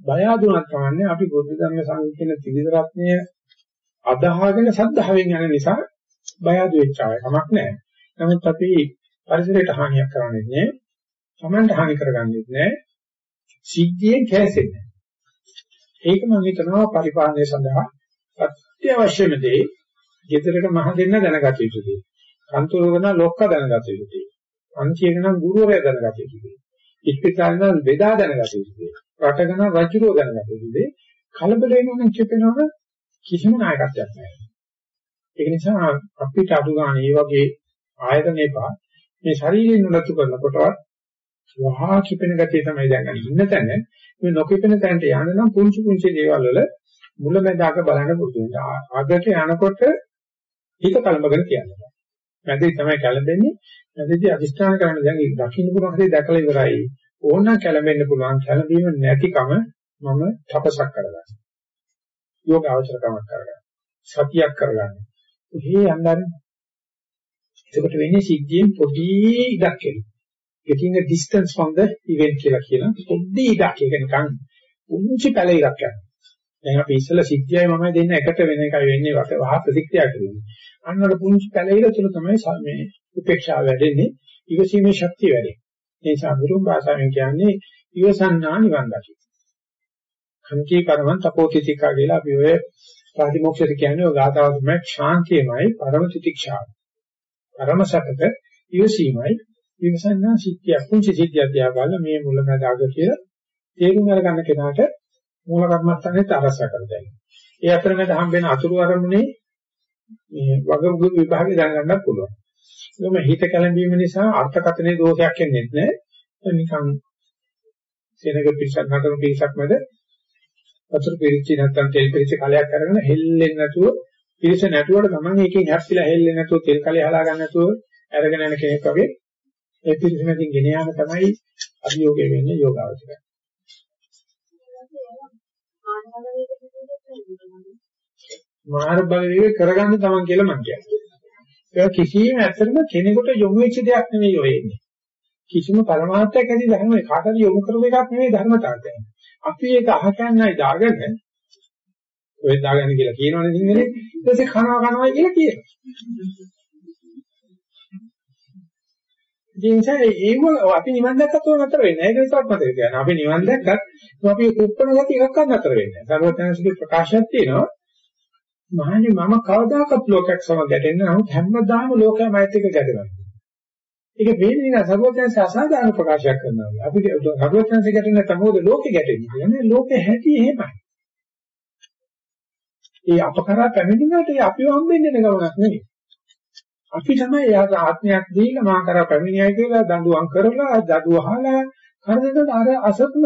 බය අඩුණක් කමන්නේ අපි බුද්ධ ධර්ම සංකීර්ණ ත්‍රිවිධ රත්නය අදහාගෙන සද්ධාවෙන් යන නිසා බය අඩු වෙච්ච අය කමක් නැහැ. නමුත් අපි පරිසරයට හානියක් කරන්නේ නැහැ. සමන්ට හානි කරගන්නෙත් නැහැ. සිද්ධියෙන් කැසෙන්නේ. ඒක මම හිතනවා පරිපාලනය සඳහා අත්‍යවශ්‍යම දේ. ගෙදරට මහ දෙන්න දැනගත යුතු දේ. කන්තෝරගෙන ලොක්ක දැනගත යුතු දේ. අන්තියක නම් ගුරුවරයා දැනගත යුතු දේ. ඉස්පිතාලේ නම් බෙදා දැනගත යුතු දේ. රටගෙන රජුරෝ දැනගත යුතු දේ. කලබල වෙනවනම් කියපෙනවම කිසිම නායකත්වයක් නැහැ. ඒක නිසා අපිට අඩු ගන්න මේ වගේ ආයතන එපා. මේ ශරීරයෙන් නඩත්තු කරනකොටවත් වහා කිපෙන ගතිය තමයි දැන් ඉන්න තැන. මේ නොකිපෙන තැනට යන්න නම් පුංචි පුංචි දේවල් වල මුලැමැදාක බලන්න පුරුදු වෙන්න. අගට යනකොට හිත කලබගෙන කියනවා. මැදේ තමයි කලබෙන්නේ. මැදේදී අදිස්ථාන කරන දැන් දකින්න පුළුවන් හරිය දැකලා ඉවරයි. ඕනනම් කලබෙන්න පුළුවන්. කලබීම නැතිකම මම තපසක් කරගන්නවා. යෝග අවශ්‍යකමක් කරගන්නවා. සතියක් කරගන්නවා. මේ යන්නන්නේ එතකොට වෙන්නේ සිද්ධියෙන් පොඩි ඉඩක් එනවා. getting a distance from the event කියලා කියන පොඩි ඉඩක් ඒක නිකන් උන්චි පැලයක් යනවා. දැන් අපි ඉස්සෙල්ලා සිද්ධියයි මම දෙන්න එකට වෙන එකයි වෙන්නේ වට වහ ප්‍රතික්‍රියා කරන්නේ. අන්නවල පුංචි පැලයක තුල තමයි මේ උපේක්ෂාව වැඩෙන්නේ. ඉවසීමේ ශක්තිය වැඩෙන්නේ. ඒ නිසා ගුරුන් භාෂාවෙන් කියන්නේ ඉවසන්නා නිවන් දකි. කන්ති කරවන් තපෝතිතිකා කියලා අපි ඔය ප්‍රතිමෝක්ෂයට කියන්නේ ඔය ගාතාව තමයි ශාන්තියමයි පරම තිතික්ෂාව. පරම සැපත ඉවසීමයි විමසන්නා සිද්ධිය කුංචි සිද්ධිය අධ්‍යා බලන මේ මුලමදාග කියලා තේරුම් අරගන්න කෙනාට මූල කර්මස්ථානේ තරස කරදැයි. ඒ අතරමැද හම්බෙන අතුරු අරමුණේ මේ වගමුගු විභාගය දැනගන්නත් පුළුවන්. ඒකම හිත කැළඹීම නිසා අර්ථකථනයේ දෝෂයක් එන්නේ නැහැ. නිකන් සෙනග පිටසක් නතර පිටසක් මැද වතුර පිරිච්චි නැත්තම් තෙල් පිරිච්ච කලයක් අරගෙන හෙල්ලෙන්නේ නැතුව පිරිස නැටුවට ගමන් එකෙන් හැප්පිලා හෙල්ලෙන්නේ නැතුව තෙල් කලේ හලා ගන්න නැතුව අරගෙන යන කෙනෙක් වගේ ඒ පිරිස මැදින් ගෙන යාම තමයි අභියෝගය වෙන්නේ යෝගාවචරය. මාර්ග බලවේග කරගන්න තමන් කියලා මම කියන්නේ. ඒක කිසිම ඇත්තටම කෙනෙකුට යොමු වෙච්ච දෙයක් නෙවෙයි ඔය එන්නේ. කිසිම පරමාර්ථයක් ඇති ධර්ම කාටද යොමු කරපු එකක් නෙවෙයි ධර්මතාවය. අපි ඒක අහකන්නයි දාගෙන ඔය දාගන්න කියලා කියනවනේ සිංහලේ. ඊට පස්සේ කනවා කනවා කියලා කියනවා. නිසා ඒව අපි නිවන් දැක්කත් උන නතර වෙන්නේ නැහැ. ඒක විතරක් මතක තියාගන්න. අපි නිවන් දැක්කත් අපි උප්පන ගති එකක්වත් නතර වෙන්නේ නැහැ. සර්වඥාන්සේගේ ප්‍රකාශයක් තියෙනවා. මහණනි මම කවදාකවත් ලෝකයක් සමග ගැටෙන්නේ නැහැ. නමුත් හැමදාම ලෝකයම ඇත් එක ගැටෙනවා. ඒක වෙන්නේ නෑ සර්වඥාන්සේ අසාධාරණ ප්‍රකාශයක් කරනවා. අපි සර්වඥාන්සේ ගැටෙන්නේ නැත්නම් ලෝකෙ ගැටෙන්නේ. කියන්නේ ලෝකෙ හැටි එහෙමයි. ඒ අපකරා පැමිණුණාට ඒ අපිව හම්බෙන්නේ නැ ගමනක් නෙවෙයි. අපි තමයි එයාට ආත්මයක් දීලා මා කරා පැමිණියයි කියලා දඬුවම් කරලා දඩුව අහලා කරදරට අර අසත්ම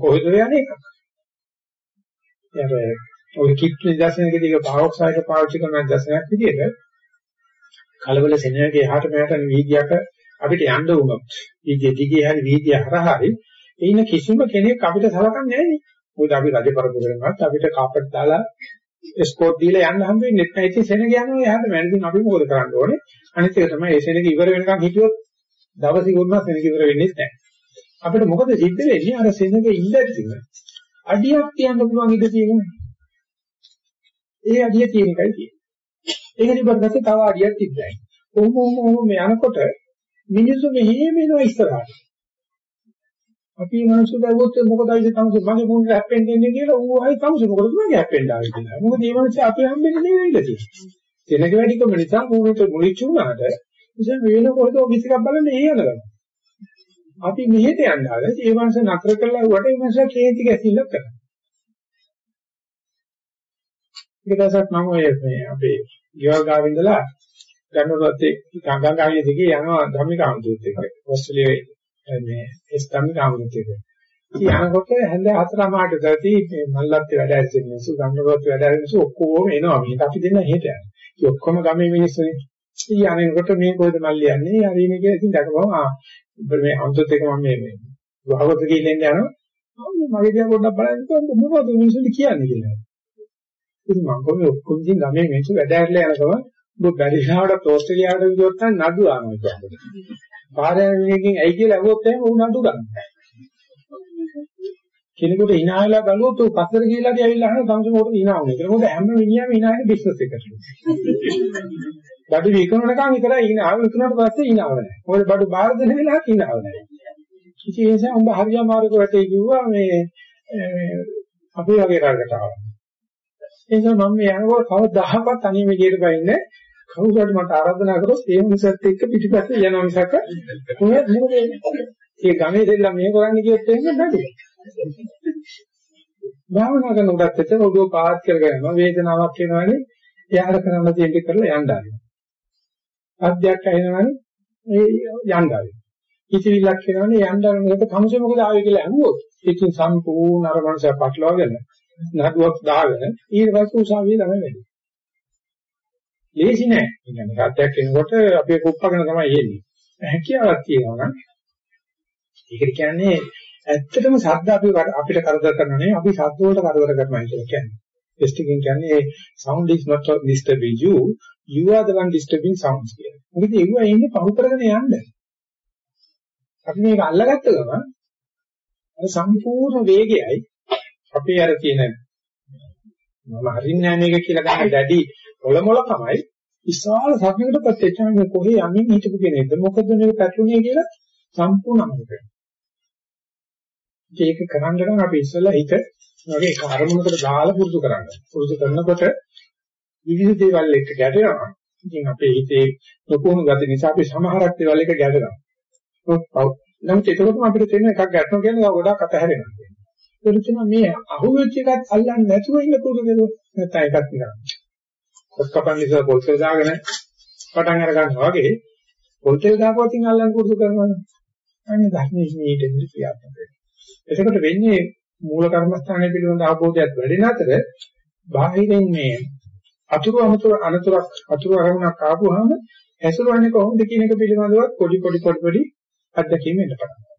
කොහෙද යන්නේ එකක්. එයාට ඔය කිත් නිදර්ශනකදී ඒක භාවක්සායක පාවිච්චි කරන නිදර්ශනයක් විදිහට කලබල සෙනෙහගේ එහාට මෙහාට වීදියක අපිට යන්න වුණොත් වීදිය දිගේ හරි වීදිය හරහා හරි එින කිසිම කෙනෙක් අපිට සලකන්නේ නැහැ නේ. මොකද අපි රජ පරපුරෙන්වත් අපිට කාපට් දාලා ස්කෝට් දීලා යන්න හම්බ වෙන්නේ නැහැ. ඉතින් සෙනග යනවා එහාට මැනකින් අපි මොකද කරන්න ඕනේ? අනිත් එක තමයි ඒ සෙනග ඉවර වෙනකන් හිටියොත් දවස් ඉවරනවා සෙනග ඉවර වෙන්නේ නැහැ. අපිට මොකද සිද්ධ වෙන්නේ? අර සෙනග ඉඳද්දිම අඩියක් තියන්න පුළුවන් ඉඳ තියෙනවා. ඒ අඩිය තියෙන එකයි තියෙන්නේ. ඒක ඉබරගත්තේ තව අඩියක් තිබ්බයි. කොහොම කොහොම මේ යනකොට මිනිස්සු මෙහෙම එනවා ඉස්සරහට. අපි මිනිස්සු දැවුවොත් මොකද අයිද තමයි මගේ මුණ හැප්පෙන්න ඉන්නේ කියලා ඌ ආයි තමයි මොකද මගේ හැප්පෙන්න ආවේ කියලා. මොකද මේ මිනිස්සු අපි හම්බෙන්නේ නෙවෙයි ඉඳී. තැනක වැඩිකම නිසා මූණට මුලිච්ච වුණාට ඉතින් වෙන කොහෙද ඔෆිස් එකක් බලන්න ඒ යනවා. අපි මෙහෙට යන්න ආවේ ඒ මාංශ නතර කළා වට ඒ මාංශ කේන්ති ගැසිල්ල කරා. ඊට පස්සෙත් මම ඔය මේ අපේ ගෙවල් ගාව ඉඳලා ගන්නකොත්තේ ගංගාගාවිය දිගේ යනවා ධම්මික ආමතුත් එක්ක. ඔස්ට්‍රේලියාවේ මේ එස් ධම්මික ආමතුත් එක්ක. ඉතින් යනකොට හැන්ද හතරමාට දැටි මේ මල්ලත් වැඩ ඇරිච්ච මිනිස්සු ගන්නකොත් වැඩ ඇරිච්ච මිනිස්සු ඔක්කොම එනවා. මේක අපි දෙන්න හෙට යනවා. ඉතින් ඔක්කොම ගමේ මිනිස්සුනේ. ඉතින් යනකොට මේ කොහෙද මල්ලි යන්නේ? හරිනේ කියලා ඉතින් දැකපුවම ආ මේ අන්තත් එක මම මේ මේ වහවත ගිහින් යනවා මගේ දිහා පොඩ්ඩක් බලන්න මොකද මිනිස්සුන්ට කියන්නේ කියලා. ඉතින් මම කොහොමද ඔක්කොම ඉතින් ගමේ මිනිස්සු වැඩ ඇරලා යනකම ඔබ බැරිහාවට ඕස්ට්‍රේලියාවට ගියොත් නම් නඩු ආනවා කියන්නේ. පාරයන්ගෙන් ඇයි කියලා අහුවොත් එහෙම උන් නඩු ගන්න. කෙනෙකුට hina වෙලා බලුවොත් උ පස්සට ගිහිල්ලා හරි ඇවිල්ලා අහන සංසමෝට hina වුනේ. ඒක මොකද හැම මිනිහම hina වෙන බිස්නස් එකකට. බඩු විකුණනකම් විතරයි hina ආව විකුණුණාට පස්සේ hina වෙන්නේ. මොකද බඩු බාර දෙන වෙලාවට hina වෙන්නේ. ඉතින් ඒ නිසා උඹ හරියම මාර්ග වටේ කිව්වා මේ අපේ වගේ රටකට ආවා. ඒ නිසා මම මේ යනකොට කවදාහක්වත් තනියම එළියට බයින්නේ කවුරු හරි මට ආරාධනා කරොත් ඒ මිනිසත් එක්ක පිටිපස්සේ යනවා මිසක කොහෙද මොකද ඒ ගමේ දෙල්ල මේ කරන්නේ කියොත් එහෙම නැති. භාවනා කරනකොටත් එතන ඔළුව පාත් කරගෙන යනවා වේදනාවක් එනවනේ එයාට කරන්න තියෙන දේ කරලා යන්න ආරිනවා. අධ්‍යක් ඇහෙනවනේ ඒ යන්න ආරිනවා. කිසිවිලක් එනවනේ යන්න ආරිනවා. ඒක තමසේ මොකද ආවේ කියලා අහුවොත් ඒකෙන් සම්පූර්ණ අර මනස පටලවාගෙන නඩුවක් දාගෙන ඊට පස්සේ උසාවියේ ළමයි වැඩි. ලේසි නෑ. ඒ කියන්නේ රාත්‍යක් එනකොට අපේ කුප්පගෙන තමයි එන්නේ. හැකියාවක් තියෙනවා නම් ඒකට කියන්නේ ඇත්තටම ශබ්ද අපි අපිට කරදර කරනවා නෙවෙයි අපි ශබ්ද වලට කරදර කරනවා කියලා කියන්නේ. ටෙස්ට් එකෙන් කියන්නේ sound is not disturbing you you are the one disturbing sounds කියලා. මොකද ඒව එන්නේ පහු කරගෙන යන්න. අපි මේක අල්ලගත්ත ගමන් අර සම්පූර්ණ වේගයයි අපේ අර කියන මම හරින්නේ නැහැ මේක කියලා ගන්න දැඩි ඔලොමොල තමයි විශාල සත්‍යයකට ප්‍රත්‍යක්ෂම මේ කොහේ යමින් හිටපු කෙනෙක්ද මොකද මේක පැටලුනේ කියලා සම්පූර්ණ අමතක ඒක කරන්න නම් අපි ඉස්සෙල්ලා හිත වගේ කාර්මුණකට දාලා පුරුදු කරන්න. පුරුදු කරනකොට විවිධ දේවල් එක්ක ගැටෙනවා. ඉතින් අපේ හිතේ ලොකුම ගති නිසා අපි සමහරක් දේවල් එක ගැටෙනවා. නමුත් ඒකම අපිට තේරෙන එකක් ගැටෙනවා කියන්නේ ගොඩාක් අතහැරෙනවා. ඒක තමයි මේ අහුවෙච්ච එකත් අල්ලන්නේ නැතුව ඉන්න පුරුදු වෙනවා. නැත්නම් එකක් නිකන්. කොස්කපන් නිසා පොල්තේ දාගෙන පටන් අර ගන්නවා වගේ පොල්තේ දාපුවකින් අල්ලන්න පුරුදු කරනවා. අනේ ධර්මයේ මේට ඉඳි ක්‍රියාත්මක වෙනවා. එතකොට වෙන්නේ මූල කර්මස්ථානයේ පිළිබඳ අවබෝධයක් වැඩි නැතර බාහිරින් මේ අතුරු අමතුරු අනතුරක් අතුරු අරමුණක් ආපුවාම ඇසුරන්නේ කොහොමද කියන එක පිළිබඳව පොඩි පොඩි පොඩි පොඩි අත්දැකීම් එන්න පටන් ගන්නවා.